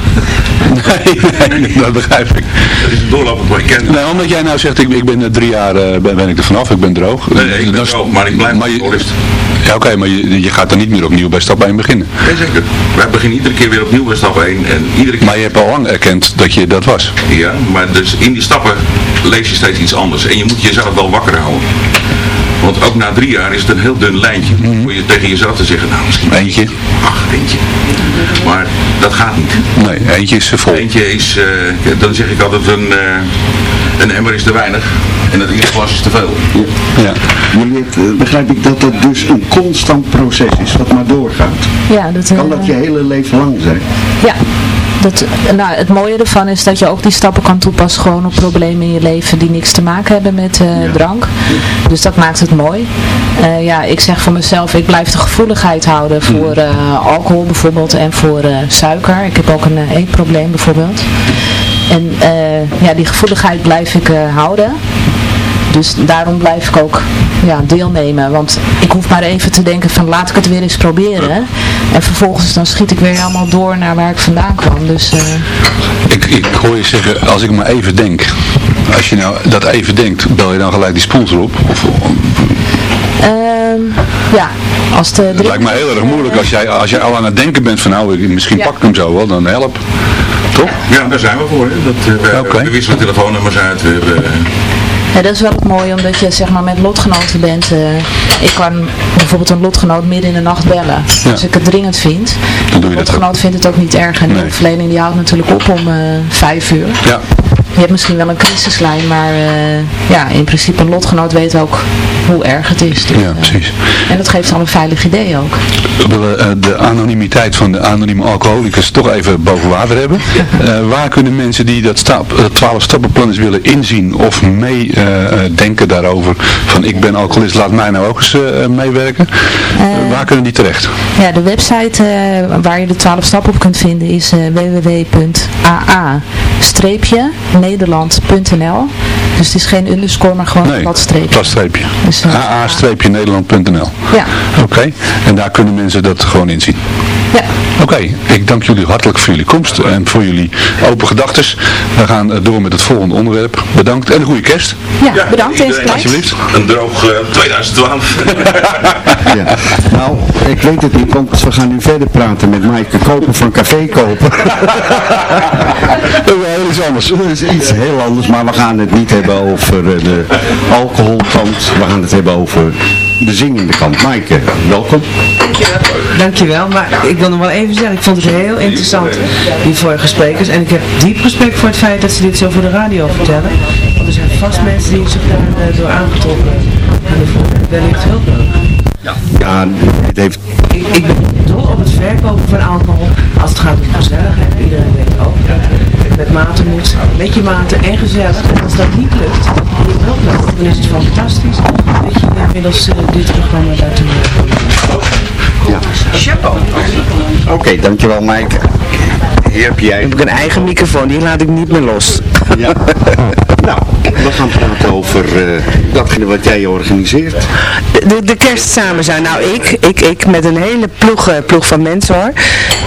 Nee, nee, dat begrijp ik. Het is een doorlopend programma. Ik ken Nee, omdat jij nou zegt, ik, ik ben drie jaar eh, ben, ben ik er vanaf, ik ben droog. Nee, nee, ik ben droog, maar ik blijf maar je-. Ja, oké, maar je, je gaat er niet meer opnieuw bij stap 1 beginnen. Nee, zeker. Wij beginnen iedere keer weer opnieuw bij stap 1. En iedere keer... Maar je hebt al lang erkend dat je dat was. Ja, maar dus in die stappen lees je steeds iets anders. En je moet jezelf wel wakker houden. Want ook na drie jaar is het een heel dun lijntje. Voor je tegen jezelf te zeggen, nou misschien. Eentje. ach, eentje. Maar dat gaat niet. Nee, eentje is vol. Eentje is, eh, dan zeg ik altijd, een, eh, een emmer is te weinig. En dat ieder glas is te veel. Ja. Jullie, het, eh, begrijp ik dat het dus een constant proces is, wat maar doorgaat. Ja, dat, Kan dat je hele leven lang zijn? Ja, dat, nou, het mooie ervan is dat je ook die stappen kan toepassen gewoon op problemen in je leven die niks te maken hebben met eh, drank. Dus dat maakt het mooi. Eh, ja, ik zeg voor mezelf, ik blijf de gevoeligheid houden voor eh, alcohol bijvoorbeeld en voor suiker. Ik heb ook een eetprobleem bijvoorbeeld. En ja, die gevoeligheid blijf ik houden. Dus daarom blijf ik ook ja, deelnemen. Want ik hoef maar even te denken van laat ik het weer eens proberen. En vervolgens dan schiet ik weer helemaal door naar waar ik vandaan kwam. Dus eh, Ik, ik hoor je zeggen, als ik maar even denk. Als je nou dat even denkt, bel je dan gelijk die sponsor op? Of, ehm, ja, als de het lijkt me heel erg moeilijk als jij, als jij al aan het denken bent van nou, misschien pak ik hem zo wel, dan help. Toch? Ja, daar zijn we voor. Hè. Dat, eh, we wisselen telefoonnummers uit. We hebben, eh, Ja, dat is wel het mooie, omdat je zeg maar met lotgenoten bent. eh, ik kan bijvoorbeeld een lotgenoot midden in de nacht bellen. Als ik het dringend vind. Dan doe je lotgenoot vindt het ook niet erg. En de hulpverlening die houdt natuurlijk op om eh, vijf uur. Ja. Je hebt misschien wel een crisislijn, maar eh, ja, in principe een lotgenoot weet ook hoe erg het is. Dus, Ja, precies. En dat geeft al een veilig idee ook. We willen eh, de anonimiteit van de anonieme alcoholicus toch even boven water hebben. Eh, waar kunnen mensen die dat stap, het 12 stappenplan eens willen inzien of meedenken daarover van ik ben alcoholist, laat mij nou ook eens eh, meewerken. Eh, waar kunnen die terecht? Ja, de website eh, waar je de 12 stappen op kunt vinden is eh, www.aa-nederland.nl Dus het is geen underscore, maar gewoon een platstreepje. Platstreepje. Dus, eh, aa-nederland.nl Ja. Oké, en daar kunnen mensen dat gewoon inzien. Ja. Oké, ik dank jullie hartelijk voor jullie komst en voor jullie open gedachtes. We gaan eh, door met het volgende onderwerp. Bedankt en een goede kerst. Ja, bedankt deze tijd. Alsjeblieft. Een droog eh, 2012. Ja. Nou, ik weet het niet, want we gaan nu verder praten met Maaike Koper van Café Kopen. Dat is wel iets anders. Dat is iets heel anders, maar we gaan het niet hebben over eh, de alcoholkant. We gaan het hebben over de zingende kant. Maaike, welkom. Dankjewel, maar ik wil nog wel even zeggen, ik vond het heel interessant, die vorige sprekers. En ik heb diep respect voor het feit dat ze dit zo voor de radio vertellen. Want er zijn vast mensen die zich daar eh, door aangetrokken hebben. Wellicht hulp nodig. Ja, het heeft... Ik, ik ben dol op het verkopen van alcohol als het gaat om gezelligheid. Iedereen weet ook dat met mate moet, met je mate en gezellig. En als dat niet lukt, dan is het fantastisch dat je inmiddels uh, dit programma daartoe Ja. Chapeau. Oké, dankjewel Maaike. Hier heb jij... heb ik een eigen microfoon, die laat ik niet meer los. Ja. nou, we gaan praten over uh, datgene wat jij organiseert. De, de, de kerst samen zijn. Nou, ik, ik, ik met een hele ploeg, uh, ploeg van mensen hoor.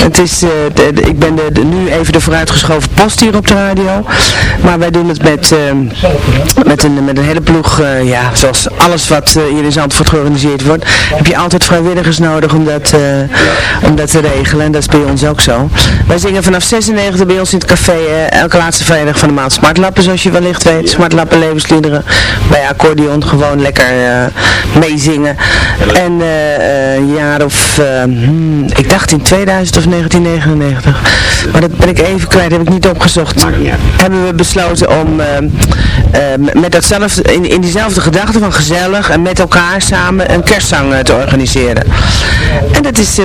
Het is, uh, de, de, ik ben de, de, nu even de vooruitgeschoven post hier op de radio. Maar wij doen het met, met, een, met een hele ploeg, ja, zoals alles wat hier in Zandvoort georganiseerd wordt, heb je altijd vrijwilligers nodig om dat, om dat te regelen. En dat is bij ons ook zo. Wij zingen vanaf 96 bij ons in het café elke laatste vrijdag van de maand Smartlappen, zoals je wellicht weet. Smartlappen levensliederen bij accordeon gewoon lekker uh, meezingen. En uh, een jaar of, uh, hmm, ik dacht in 2000 of 1999, maar dat ben ik even kwijt, heb ik niet opgezocht. Hebben we besloten om met datzelfde, in, in diezelfde gedachte van gezellig en met elkaar samen een kerstzang te organiseren. En dat is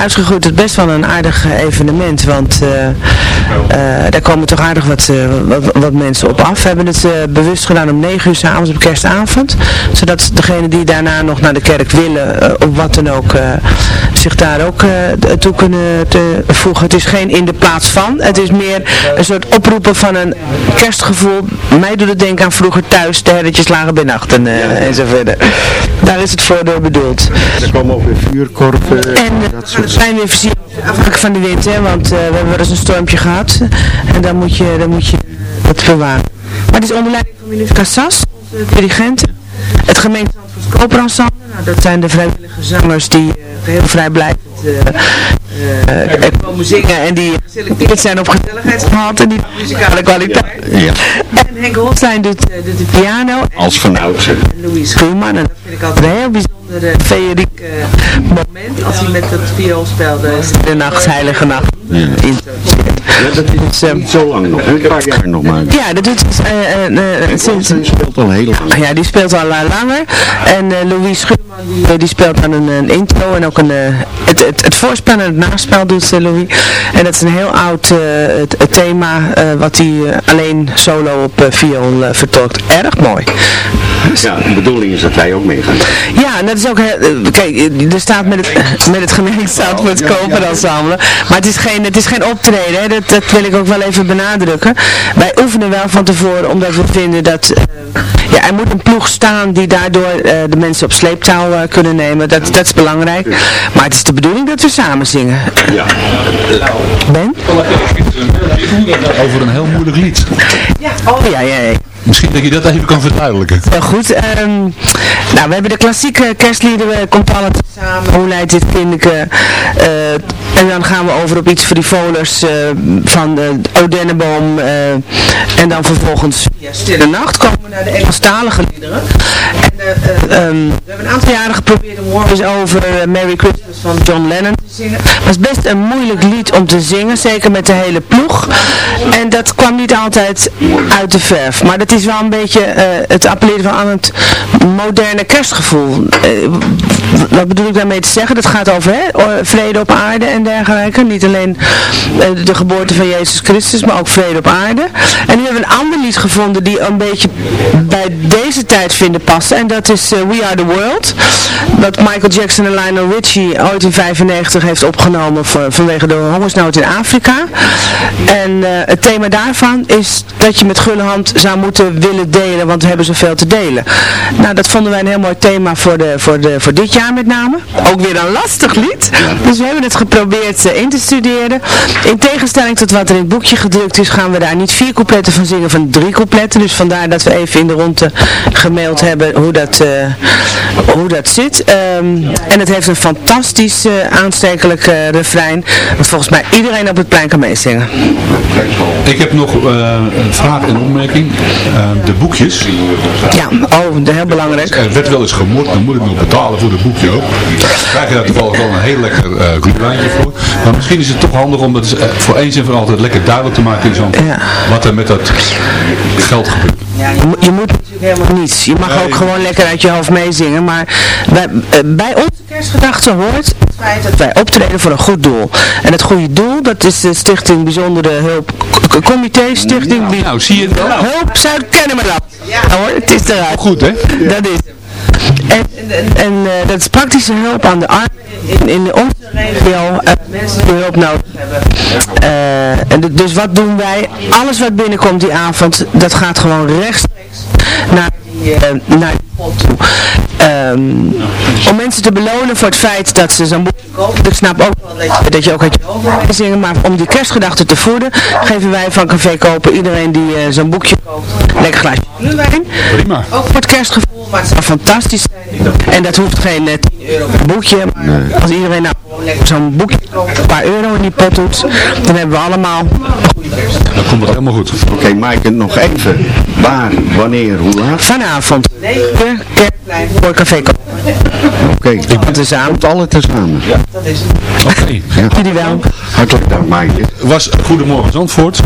uitgegroeid tot best wel een aardig evenement, want daar komen toch aardig wat, wat, wat, mensen op af. We hebben het bewust gedaan om 9 uur s'avonds op kerstavond, zodat degenen die daarna nog naar de kerk willen, of wat dan ook, zich daar ook toe kunnen te voegen. Het is geen in de plaats van, het is meer een soort oproepen van een kerstgevoel. Mij doet het denken aan vroeger thuis, de herretjes lagen bij nacht en, en zo verder. Daar is het voor door bedoeld. Er komen ook weer vuurkorven. En dat soort zijn weer versierd, afhankelijk van de wind, hè, want we hebben wel eens een stormpje gehad. En dan moet je, dan moet je het bewaren. Maar het is onder leiding van meneer Cassas, onze dirigent. Het gemeente Koperensemble, nou, dat zijn de vrijwillige zangers die uh, heel vrijblijvend uh, komen zingen en die geselecteerd zijn op gezelligheidsgehalte en die muzikale kwaliteit. Ja. En Henk Holstein doet, doet de piano. Als van oudsher. En Louis Schuurman, en dat vind ik altijd heel bijzonder uh, feeriek moment als hij met het viool speelde. De nacht, heilige nacht. Ja. Ja, dat is uh, niet zo lang nog, een paar jaar nog maar. Ja, dat doet uh, uh, sinds... Die speelt al heel lang. Ja, die speelt al langer. En Louis Schuurman, die, die speelt dan een, een, intro en ook een, het, het, het voorspel en het naspel doet Louis. En dat is een heel oud het, het thema wat hij alleen solo op viool vertolkt. Erg mooi. Ja, de bedoeling is dat wij ook meegaan. Ja, en dat is ook, kijk, er staat met het, met het gemeenschap voor het koper ensemble. Maar het is geen, het is geen optreden, hè. Dat, dat wil ik ook wel even benadrukken. Wij oefenen wel van tevoren, omdat we vinden dat uh, ja, er moet een ploeg staan die daardoor uh, de mensen op sleeptouw uh, kunnen nemen. Dat, dat is belangrijk. Maar het is de bedoeling dat we samen zingen. Ja. Ben? Over een heel moeilijk lied. Ja, oh ja, ja. ja. Misschien dat je dat even kan verduidelijken. Heel goed. Um, nou, we hebben de klassieke kerstliederen, komt alle samen. Hoe leidt dit kindje? Uh, en dan gaan we over op iets frivolers uh, van de Odenneboom. Uh, en dan vervolgens via Stille Nacht komen we naar de Engelstalige liederen. En um, we hebben een aantal jaren geprobeerd om War is over Merry Christmas van John Lennon te zingen. Het was best een moeilijk lied om te zingen, zeker met de hele ploeg. En dat kwam niet altijd uit de verf. Maar dat is wel een beetje uh, het appelleren van aan het moderne kerstgevoel. Uh, wat bedoel ik daarmee te zeggen? Dat gaat over hè, vrede op aarde en dergelijke. Niet alleen uh, de geboorte van Jezus Christus, maar ook vrede op aarde. En nu hebben we een ander lied gevonden die een beetje bij deze tijd vinden passen. En dat is We Are The World. Dat Michael Jackson en Lionel Richie ooit in 1995 heeft opgenomen voor, vanwege de hongersnood in Afrika. En het thema daarvan is dat je met gulle hand zou moeten willen delen, want we hebben zoveel te delen. Nou, dat vonden wij een heel mooi thema voor, de, voor, de, voor dit jaar met name. Ook weer een lastig lied. Dus we hebben het geprobeerd eh, in te studeren. In tegenstelling tot wat er in het boekje gedrukt is, gaan we daar niet vier coupletten van zingen, van drie coupletten. Dus vandaar dat we even in de ronde gemaild hebben hoe dat, eh, hoe dat zit. Ehm, en het heeft een fantastisch uh, aanstekelijk refrein, wat volgens mij iedereen op het plein kan meezingen. Ik heb nog een vraag en opmerking. De boekjes. Ja, oh, heel belangrijk. Er werd wel eens gemord, dan moet ik nog betalen voor het boekje ook. krijg je daar toevallig wel een heel lekker uh, voor. Maar misschien is het toch handig om het eh, voor eens en voor altijd lekker duidelijk te maken in zo'n wat er met dat geld gebeurt. Ja, je, je, moet natuurlijk helemaal niets. Je mag ook gewoon lekker uit je hoofd meezingen. Maar bij, uh, bij onze kerstgedachten hoort het feit dat wij optreden voor een goed doel. En het goede doel, dat is de Stichting Bijzondere Hulp Comité Stichting nou, nou, zie je het wel? Hulp Zuid-Kennemerland. Ja hoor, het is eruit. Goed hè? Dat is en, en, en uh, dat is praktische hulp aan de armen in, in onze regio, uh, mensen die hulp nodig hebben. Uh, en dus wat doen wij? Alles wat binnenkomt die avond, dat gaat gewoon rechtstreeks naar die, naar die pot toe. Um, om mensen te belonen voor het feit dat ze zo'n boekje kopen. Ik snap ook wel dat je, dat je ook uit je hoofd moet zingen. Maar om die kerstgedachten te voeden, geven wij van Café Kopen iedereen die uh, zo'n boekje koopt, lekker glaasje gluwijn. Prima. Ook voor het kerstgevoel, maar het zou fantastisch zijn. En dat hoeft geen uh, 10 euro per boekje. Maar nee. als iedereen nou zo'n boekje koopt, een paar euro in die pot doet, dan hebben we allemaal een goede kerst. Dan komt het helemaal goed. Oké, okay, Maaike, nog even. Waar, wanneer, hoe laat? Vanavond. 9 uur, kerstplein voor Café Kopen. Oké, okay. ik ben tezamen. Komt alle tezamen. Ja, dat is het. Oké. Okay. Ja. Jullie wel. Hartelijk dank, Maaike. was Goedemorgen Zandvoort.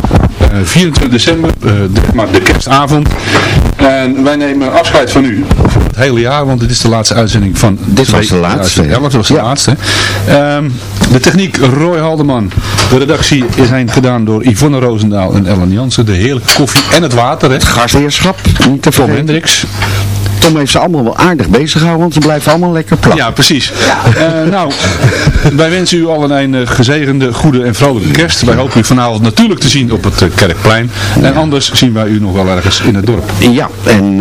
Uh, 24 december, uh, de, maar de kerstavond. En wij nemen afscheid van u voor het hele jaar, want dit is de laatste uitzending van... Dit was de laatste. Ja, dat was de ja. laatste. Um, de techniek Roy Haldeman. De redactie is heen gedaan door Yvonne Roosendaal en Ellen Jansen. De heerlijke koffie en het water. Hè. Het gastheerschap, Tom Hendricks. Tom heeft ze allemaal wel aardig bezig gehouden, want ze blijven allemaal lekker plakken. Ja, precies. Ja. Uh, nou, wij wensen u allen een uh, gezegende, goede en vrolijke kerst. Wij hopen u vanavond natuurlijk te zien op het uh, Kerkplein. En anders zien wij u nog wel ergens in het dorp. Ja, en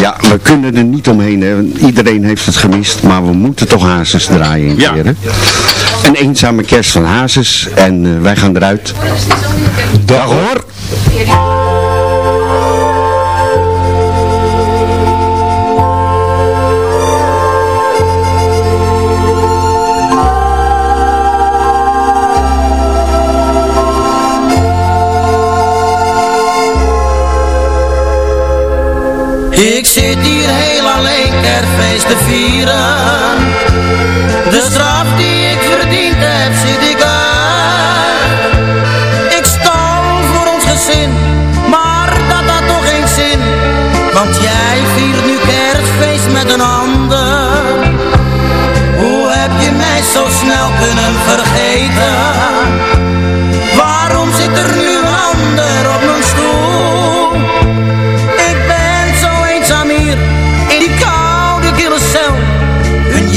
ja, we kunnen er niet omheen. Hè. Iedereen heeft het gemist, maar we moeten toch Hazes draaien een ja. keer. Een eenzame kerst van Hazes en wij gaan eruit. Dag hoor. Ik zit hier heel alleen kerstfeest te vieren. De straf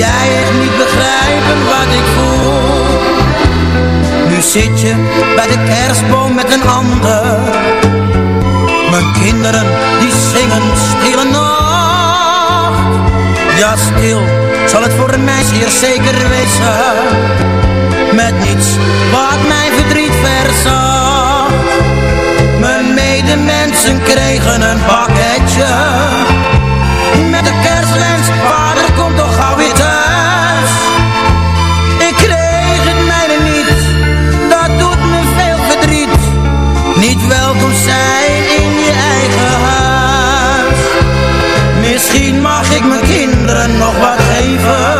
jij echt niet begrijpen wat ik voel. Nu zit je bij de kerstboom met een ander. Mijn kinderen die zingen stille nacht Ja stil zal het voor mij zeer zeker wezen. Met niets wat mijn verdriet verzacht Mijn medemensen kregen een pakketje ik mijn kinderen nog wat geven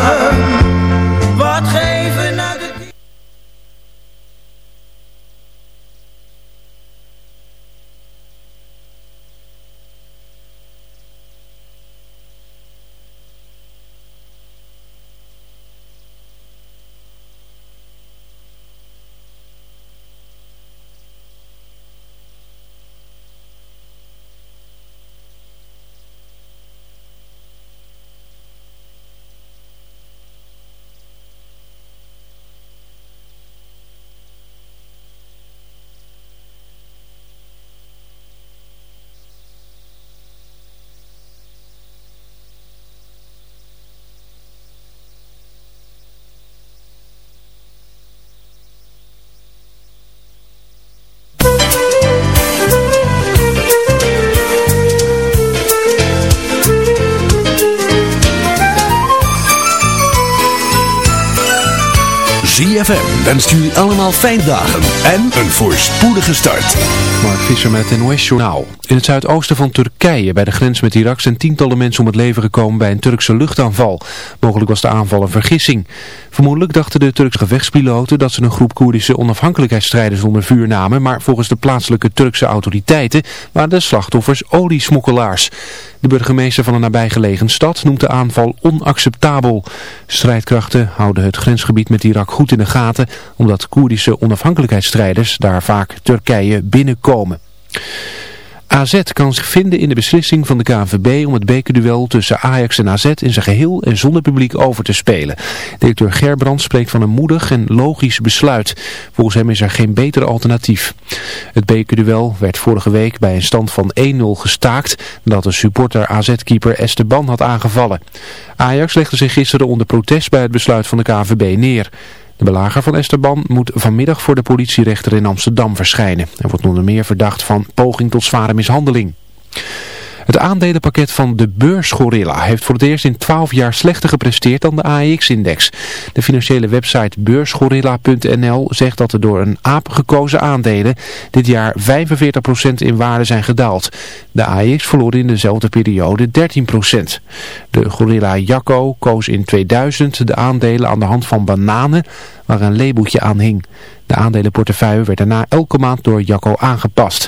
ZFM wenst allemaal fijne dagen en een voorspoedige start. Mark Visser met het NOS Journaal. In het zuidoosten van Turkije, bij de grens met Irak, zijn tientallen mensen om het leven gekomen bij een Turkse luchtaanval. Mogelijk was de aanval een vergissing. Vermoedelijk dachten de Turkse gevechtspiloten dat ze een groep Koerdische onafhankelijkheidsstrijders onder vuur namen, maar volgens de plaatselijke Turkse autoriteiten waren de slachtoffers oliesmokkelaars. De burgemeester van een nabijgelegen stad noemt de aanval onacceptabel. Strijdkrachten houden het grensgebied met Irak goed in de gaten, omdat Koerdische onafhankelijkheidsstrijders daar vaak Turkije binnenkomen. AZ kan zich vinden in de beslissing van de KNVB om het bekerduel tussen Ajax en AZ in zijn geheel en zonder publiek over te spelen. Directeur Gerbrand spreekt van een moedig en logisch besluit. Volgens hem is er geen beter alternatief. Het bekerduel werd vorige week bij een stand van 1-0 gestaakt nadat een supporter AZ-keeper Esteban had aangevallen. Ajax legde zich gisteren onder protest bij het besluit van de KNVB neer. De belager van Esteban moet vanmiddag voor de politierechter in Amsterdam verschijnen. Hij wordt onder meer verdacht van poging tot zware mishandeling. Het aandelenpakket van de beursgorilla heeft voor het eerst in 12 jaar slechter gepresteerd dan de AEX-index. De financiële website beursgorilla.nl zegt dat er door een aap gekozen aandelen dit jaar 45% in waarde zijn gedaald. De AEX verloor in dezelfde periode 13%. De gorilla Jacco koos in 2000 de aandelen aan de hand van bananen waar een labeltje aan hing. De aandelenportefeuille werd daarna elke maand door Jacco aangepast.